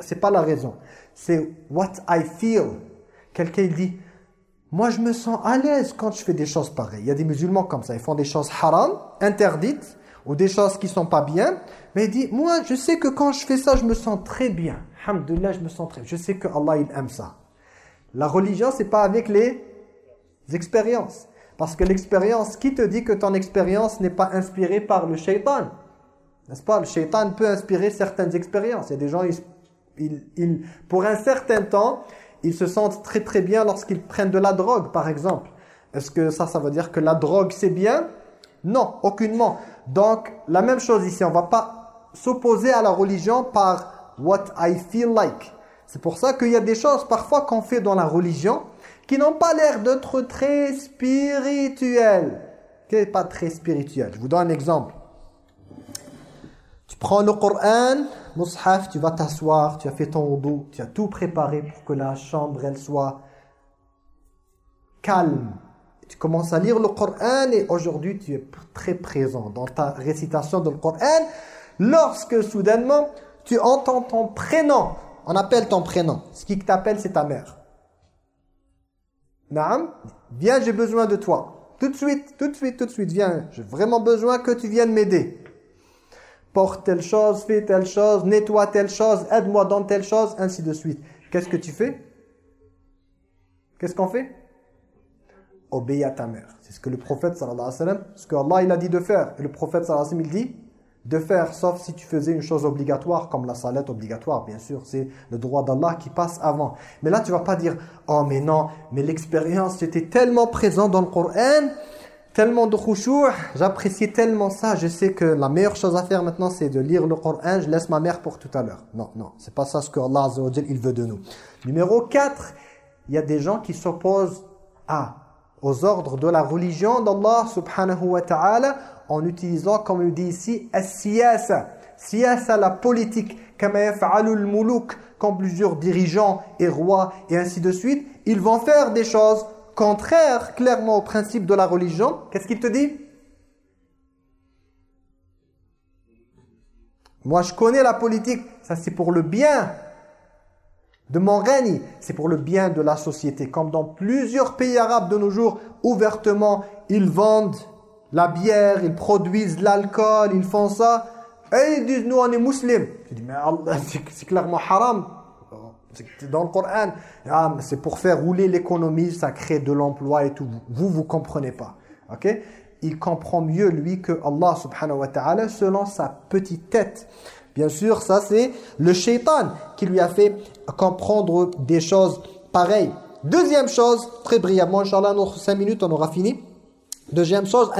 C'est pas la raison. C'est what I feel. Quelqu'un dit, moi je me sens à l'aise quand je fais des choses pareilles. Il y a des musulmans comme ça, ils font des choses haram, interdites, ou des choses qui sont pas bien. Mais il dit, moi je sais que quand je fais ça, je me sens très bien. Alhamdulillah, je me sens très Je sais que Allah, il aime ça. La religion, c'est pas avec les expériences. Parce que l'expérience, qui te dit que ton expérience n'est pas inspirée par le shaitan N'est-ce pas? Le shaitan peut inspirer certaines expériences. Il y a des gens, ils ils, pour un certain temps, ils se sentent très très bien lorsqu'ils prennent de la drogue, par exemple. Est-ce que ça, ça veut dire que la drogue, c'est bien? Non, aucunement. Donc, la même chose ici, on ne va pas s'opposer à la religion par « what I feel like ». C'est pour ça qu'il y a des choses parfois qu'on fait dans la religion qui n'ont pas l'air d'être très spirituelles. Qui n'est pas très spirituel. Je vous donne un exemple. Tu prends le Coran, Mushaf, tu vas t'asseoir, tu as fait ton wudu, tu as tout préparé pour que la chambre elle soit calme. Tu commences à lire le Coran et aujourd'hui tu es très présent dans ta récitation du Coran. Lorsque soudainement tu entends ton prénom, on appelle ton prénom. Ce qui t'appelle c'est ta mère. Naam, viens j'ai besoin de toi. Tout de suite, tout de suite, tout de suite, viens. J'ai vraiment besoin que tu viennes m'aider porte telle chose, fais telle chose, nettoie telle chose, aide-moi dans telle chose, ainsi de suite. Qu'est-ce que tu fais? Qu'est-ce qu'on fait? Obéis à ta mère. C'est ce que le prophète sallallahu alayhi wa sallam, ce que Allah il a dit de faire. Et le prophète sallallahu alayhi wa il dit de faire, sauf si tu faisais une chose obligatoire, comme la salette obligatoire, bien sûr. C'est le droit d'Allah qui passe avant. Mais là, tu vas pas dire, oh mais non, mais l'expérience était tellement présente dans le Coran tellement de khushu', j'apprécie tellement ça, je sais que la meilleure chose à faire maintenant c'est de lire le Coran, je laisse ma mère pour tout à l'heure. Non, non, c'est pas ça ce que Allah il veut de nous. Numéro 4, il y a des gens qui s'opposent à aux ordres de la religion d'Allah subhanahu wa ta'ala en utilisant comme il dit ici as-siyasa. Siyasa la politique kama comme plusieurs dirigeants et rois et ainsi de suite, ils vont faire des choses contraire clairement au principe de la religion, qu'est-ce qu'il te dit? Moi, je connais la politique, ça c'est pour le bien de mon règne, c'est pour le bien de la société. Comme dans plusieurs pays arabes de nos jours, ouvertement, ils vendent la bière, ils produisent l'alcool, ils font ça. Et ils disent, nous on est musulmans. Je dis, mais c'est clairement haram dans le Coran. Ah, c'est pour faire rouler l'économie, ça crée de l'emploi et tout. Vous, vous comprenez pas. Ok? Il comprend mieux, lui, que Allah subhanahu wa ta'ala, selon sa petite tête. Bien sûr, ça c'est le shaitan qui lui a fait comprendre des choses pareilles. Deuxième chose, très brièvement, Inch'Allah, notre 5 minutes, on aura fini. Deuxième chose,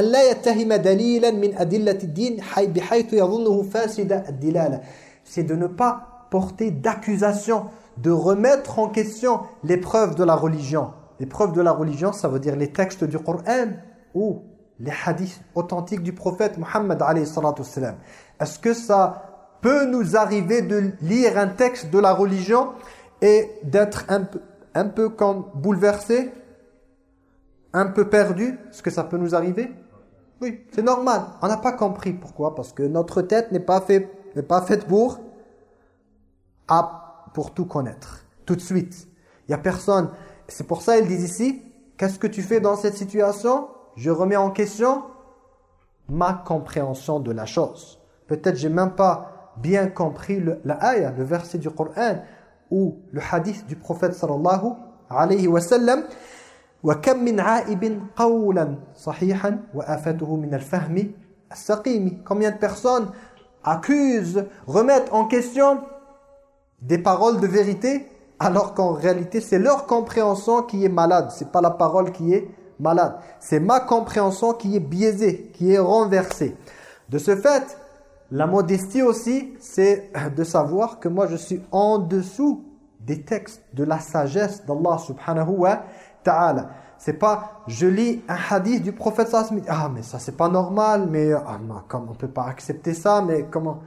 c'est de ne pas porter d'accusation de remettre en question les preuves de la religion. Les preuves de la religion, ça veut dire les textes du Coran ou les hadiths authentiques du prophète Muhammad Est-ce que ça peut nous arriver de lire un texte de la religion et d'être un peu, un peu comme bouleversé, un peu perdu? Est-ce que ça peut nous arriver? Oui, c'est normal. On n'a pas compris. Pourquoi Parce que notre tête n'est pas, fait, pas faite pour pour tout connaître, tout de suite. Il n'y a personne. C'est pour ça ils disent ici, qu'est-ce que tu fais dans cette situation Je remets en question ma compréhension de la chose. Peut-être j'ai même pas bien compris le, la ayah, le verset du Coran ou le hadith du prophète sallallahu alayhi wa sallam. وكم من عائب قولا صحيحا وآفته من الفهم السقيم Combien de personnes accusent, remettent en question des paroles de vérité alors qu'en réalité c'est leur compréhension qui est malade, c'est pas la parole qui est malade, c'est ma compréhension qui est biaisée, qui est renversée. De ce fait, la modestie aussi, c'est de savoir que moi je suis en dessous des textes de la sagesse d'Allah subhanahu wa ta'ala. C'est pas, je lis un hadith du prophète sallallahu ah mais ça c'est pas normal, mais ah, on peut pas accepter ça, mais comment?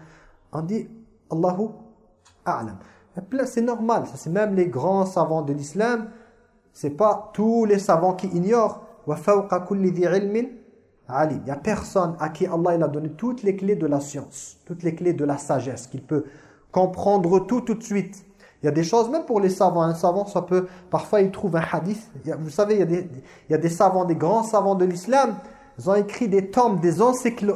On dit, Allahu c'est normal, c'est même les grands savants de l'islam, c'est pas tous les savants qui ignorent. Il n'y a personne à qui Allah il a donné toutes les clés de la science, toutes les clés de la sagesse, qu'il peut comprendre tout tout de suite. Il y a des choses, même pour les savants, un savant, ça peut, parfois il trouve un hadith. vous savez, il y, a des, y a des savants, des grands savants de l'islam, ils ont écrit des tomes, des,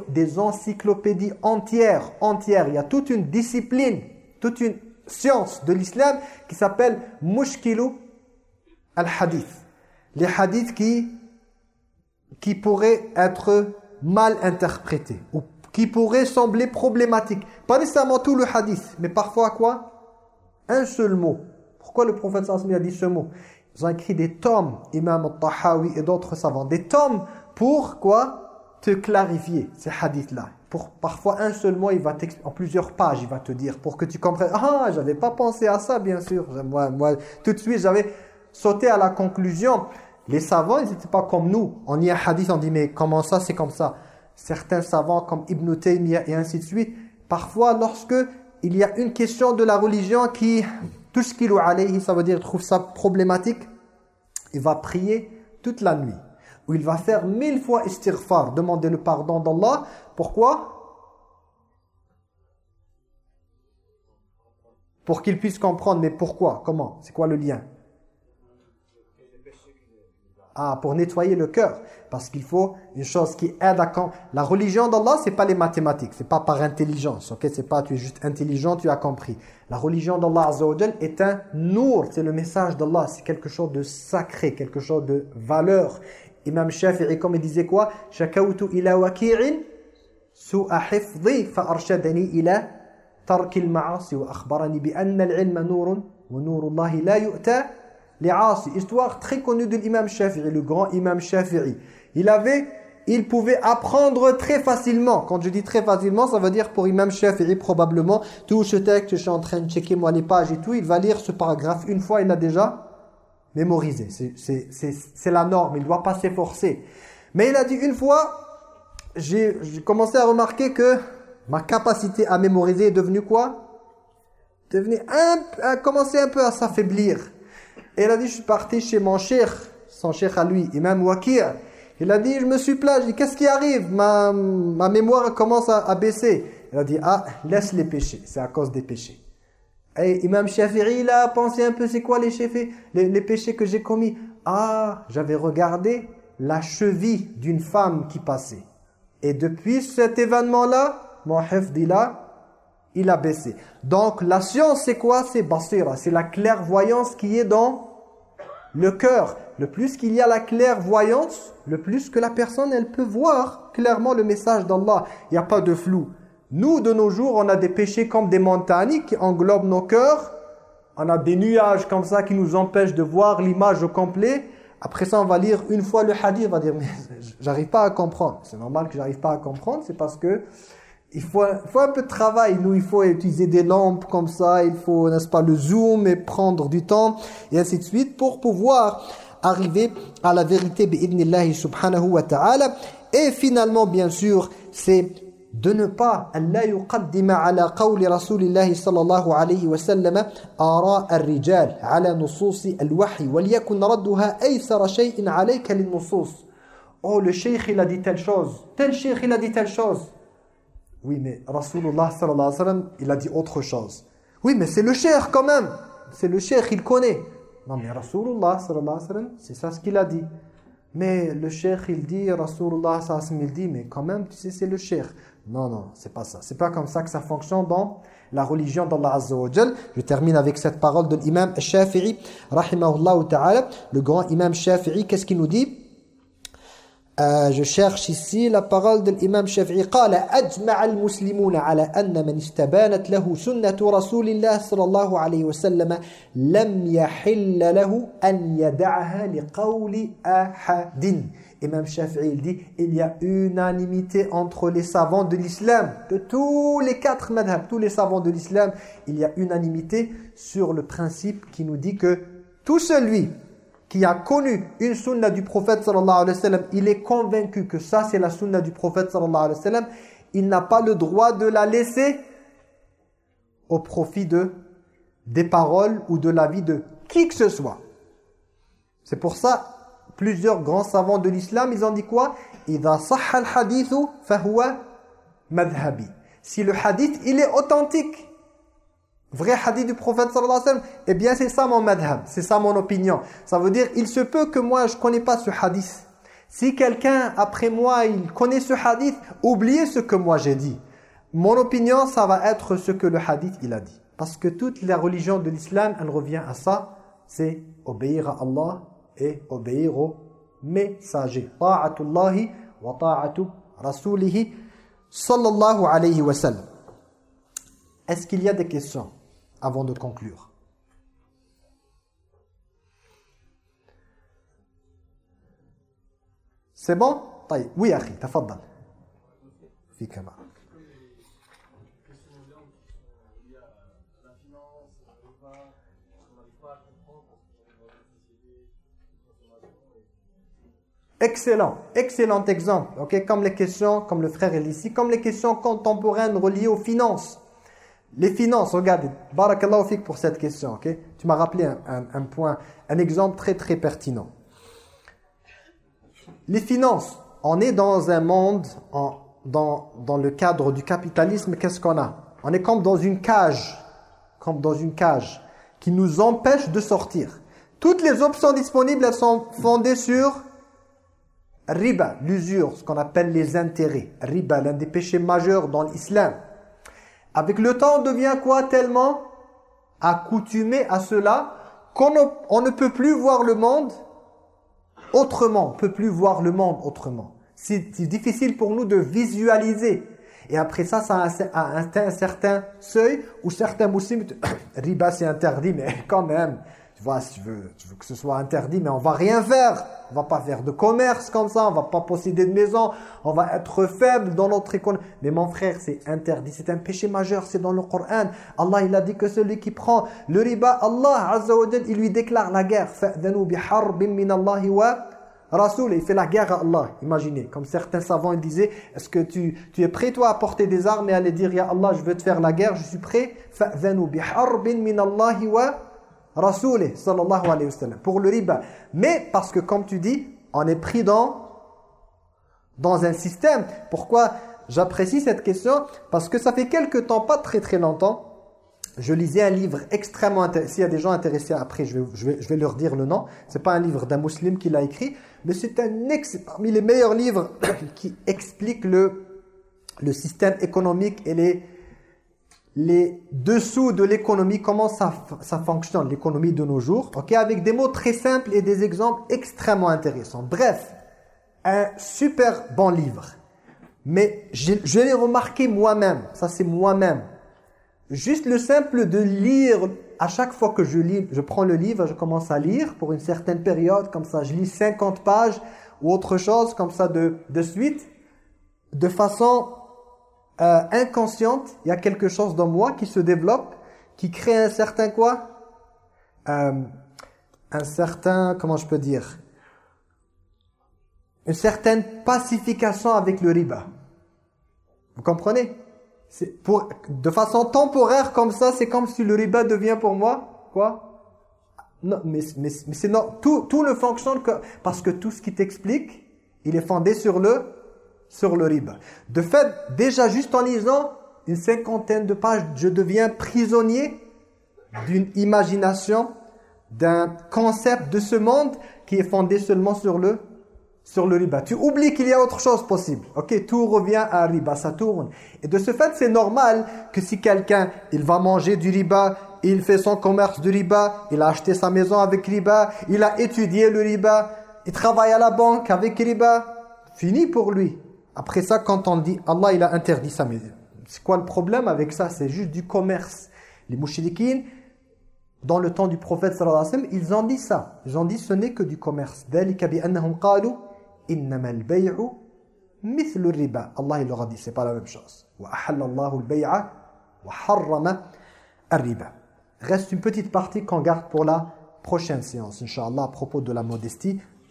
des encyclopédies entières, entières. Il y a toute une discipline toute une science de l'islam qui s'appelle Mushkilu al-Hadith. Les hadiths qui, qui pourraient être mal interprétés ou qui pourraient sembler problématiques. Pas nécessairement tout le hadith, mais parfois quoi? Un seul mot. Pourquoi le prophète sallallahu a dit ce mot? Ils ont écrit des tomes, Imam al-Tahawi et d'autres savants, des tomes pour quoi? Te clarifier ces hadiths-là. Parfois un seul mot, il va en plusieurs pages, il va te dire pour que tu comprennes. Ah, j'avais pas pensé à ça, bien sûr. Moi, moi, tout de suite, j'avais sauté à la conclusion. Les savants, ils n'étaient pas comme nous. On y a hadith, on dit mais comment ça, c'est comme ça? Certains savants comme Ibn Taymiyyah et ainsi de suite. Parfois, lorsque il y a une question de la religion qui, tout ce qu'il alayhi, ça veut dire trouve ça problématique, il va prier toute la nuit. Ou il va faire mille fois istighfar, demander le pardon d'Allah. Pourquoi? Pour qu'il puisse comprendre. Mais pourquoi? Comment? C'est quoi le lien? Ah, pour nettoyer le cœur. Parce qu'il faut une chose qui aide à... Quand... La religion d'Allah, c'est pas les mathématiques. C'est pas par intelligence. Ok, C'est pas tu es juste intelligent, tu as compris. La religion d'Allah est un nour. C'est le message d'Allah. C'est quelque chose de sacré, quelque chose de valeur. Imam Shafi'i, comme il disait quoi? Hifdhi fa'arshadani ila tarki al-ma'asi wa akhbarani bi anna al-ilma nurun wa nurullahi la yu'ta Histoire très connue de l'imam Shafi'i, le grand imam Shafi'i. Il avait, il pouvait apprendre très facilement. Quand je dis très facilement, ça veut dire pour imam Shafi'i probablement, tout ce texte, je suis en train de checker moi les pages et tout, il va lire ce paragraphe une fois, il l'a déjà mémorisé. C'est la norme, il ne doit pas s'efforcer. Mais il a dit une fois, j'ai commencé à remarquer que ma capacité à mémoriser est devenue quoi? Devenue un, a commencé un peu à s'affaiblir. Et il a dit, je suis parti chez mon cher, son cher à lui, Imam Wakir. Il a dit, je me suis plaint, qu'est-ce qui arrive? Ma, ma mémoire commence à, baisser. Il a dit, ah, laisse les péchés, c'est à cause des péchés. Et Imam Shafi'i, il a pensé un peu, c'est quoi les, les, les péchés que j'ai commis? Ah, j'avais regardé la cheville d'une femme qui passait. Et depuis cet événement-là, mon dit là, il a baissé. Donc la science c'est quoi? C'est basira, c'est la clairvoyance qui est dans le cœur. Le plus qu'il y a la clairvoyance, le plus que la personne elle peut voir clairement le message d'Allah. Il n'y a pas de flou. Nous de nos jours, on a des péchés comme des montagnes qui englobent nos cœurs. On a des nuages comme ça qui nous empêchent de voir l'image au complet. Après ça, on va lire une fois le hadith, on va dire, mais j'arrive pas à comprendre. C'est normal que j'arrive pas à comprendre, c'est parce que il faut, faut un peu de travail. Nous, il faut utiliser des lampes comme ça, il faut, n'est-ce pas, le zoom et prendre du temps, et ainsi de suite, pour pouvoir arriver à la vérité, subhanahu wa ta'ala. Et finalement, bien sûr, c'est de ne pas لا يقدم على قول رسول الله صلى الله عليه وسلم آراء الرجال على نصوص الوحي وليكن ردها أيسر شيء عليك للنصوص Oh, le cheikh, il a dit telle chose. Tel cheikh, il a dit telle chose. Oui, mais Rasulullah sallallahu alayhi wa sallam, il a dit autre chose. Oui, mais c'est le cher quand même. C'est le cher, il connaît. Non, mais Rasulullah sallallahu alayhi wa sallam, c'est ça ce qu'il a dit. Mais le cher, il dit, Rasulullah sallallahu alayhi wa sallam, il dit, mais quand même, tu sais, c'est le cher. Non, non, c'est pas ça. C'est pas comme ça que ça fonctionne dans la religion d'Allah Azza wa Je termine avec cette parole de l'imam Shafi'i, rahimahullah ta'ala. Le grand imam Shafi'i, qu'est-ce qu'il nous dit euh, je cherche ici la parole de l'imam Shafi'i. قال أجمع المسلمون على أن من استبانت له سنة رسول الله صلى الله عليه وسلم لم يحل له أن يدعها لقول أحد. Imam Shafi'i il dit il y a unanimité entre les savants de l'islam, de tous les quatre madhab, tous les savants de l'islam, il y a unanimité sur le principe qui nous dit que tout celui qui a connu une sunna du prophète sallallahu alayhi wa sallam, il est convaincu que ça c'est la sunna du prophète sallallahu alayhi wa sallam, il n'a pas le droit de la laisser au profit de des paroles ou de la vie de qui que ce soit. C'est pour ça, plusieurs grands savants de l'islam, ils ont dit quoi? Si le hadith, il est authentique, vrai hadith du prophète sallallahu alayhi wa sallam, eh bien c'est ça mon madhab, c'est ça mon opinion. Ça veut dire, il se peut que moi je connais pas ce hadith. Si quelqu'un après moi, il connaît ce hadith, oubliez ce que moi j'ai dit. Mon opinion, ça va être ce que le hadith il a dit. Parce que toute la religion de l'islam, elle revient à ça, c'est obéir à Allah et obéir au messager. Ta'atullahi wa ta'atu rasulihi sallallahu alayhi wa sallam. Est-ce qu'il y a des questions avant de conclure? C'est bon? Oui, Akhi, tafadal. Fikama. Excellent, excellent exemple. Comme les questions, comme le frère est ici, comme les questions contemporaines reliées aux finances. Les finances, regardez, barakallahu pour cette question, Tu m'as rappelé un, point, un exemple très très pertinent. Les finances, on est dans un monde, dans, dans le cadre du capitalisme, qu'est-ce qu'on a? On est comme dans une cage, comme dans une cage, qui nous empêche de sortir. Toutes les options disponibles, elles sont fondées sur Riba, l'usure, ce qu'on appelle les intérêts. Riba, l'un des péchés majeurs dans l'islam. Avec le temps, on devient quoi tellement accoutumé à cela qu'on ne, peut plus voir le monde autrement. On ne peut plus voir le monde autrement. C'est difficile pour nous de visualiser. Et après ça, ça a atteint un certain seuil où certains musulmans, riba c'est interdit, mais quand même, vois, si tu veux, tu veux que ce soit interdit, mais on va rien faire. On va pas faire de commerce comme ça, on va pas posséder de maison, on va être faible dans notre économie. Mais mon frère, c'est interdit, c'est un péché majeur, c'est dans le Coran. Allah, il a dit que celui qui prend le riba, Allah, Azza il lui déclare la guerre. Rasoul, il fait la guerre à Allah. Imaginez, comme certains savants disaient, est-ce que tu, es prêt toi à porter des armes et à aller dire, Ya Allah, je veux te faire la guerre, je suis prêt. Rasoul sallallahu alayhi wa sallam, pour le riba. Mais parce que comme tu dis, on est pris dans, dans un système. Pourquoi j'apprécie cette question? Parce que ça fait quelques temps, pas très très longtemps, je lisais un livre extrêmement intéressant. S'il y a des gens intéressés après, je vais, je vais, je vais leur dire le nom. C'est pas un livre d'un musulman qui l'a écrit, mais c'est un ex, parmi les meilleurs livres qui explique le, le système économique et les les dessous de l'économie, comment ça, ça fonctionne, l'économie de nos jours, ok, avec des mots très simples et des exemples extrêmement intéressants. Bref, un super bon livre. Mais je, je l'ai remarqué moi-même, ça c'est moi-même. Juste le simple de lire, à chaque fois que je lis, je prends le livre, je commence à lire pour une certaine période, comme ça je lis 50 pages ou autre chose, comme ça de, de suite, de façon euh, inconsciente, il y a quelque chose dans moi qui se développe, qui crée un certain quoi? Euh, Un certain, comment je peux dire? Une certaine pacification avec le riba. Vous comprenez? Pour, De façon temporaire comme ça, c'est comme si le riba devient pour moi, quoi? Non, mais, mais, mais c'est non, tout, tout ne fonctionne que parce que tout ce qui t'explique, il est fondé sur le sur le riba. De fait, déjà juste en lisant une cinquantaine de pages, je deviens prisonnier d'une imagination, d'un concept de ce monde qui est fondé seulement sur le sur le riba. Tu oublies qu'il y a autre chose possible. Ok, tout revient à riba, ça tourne. Et de ce fait, c'est normal que si quelqu'un, il va manger du riba, il fait son commerce du riba, il a acheté sa maison avec riba, il a étudié le riba, il travaille à la banque avec riba, fini pour lui. Après ça, quand on dit Allah il a interdit ça, mais c'est quoi le problème avec ça C'est juste du commerce. Les mouchidikines, dans le temps du prophète sallallahu alayhi wa sallam, ils ont dit ça. Ils ont dit ce n'est que du commerce. ذَلِكَ بِأَنَّهُمْ قَالُوا إِنَّمَا الْبَيْعُ مِثْلُ الرِّبَا Allah il leur a dit, c'est pas la même chose. وَأَحَلَّ اللَّهُ الْبَيْعَ وَحَرَّمَ الرِّبَا Reste une petite partie qu'on garde pour la prochaine séance, Inch'Allah, à propos de la modestie.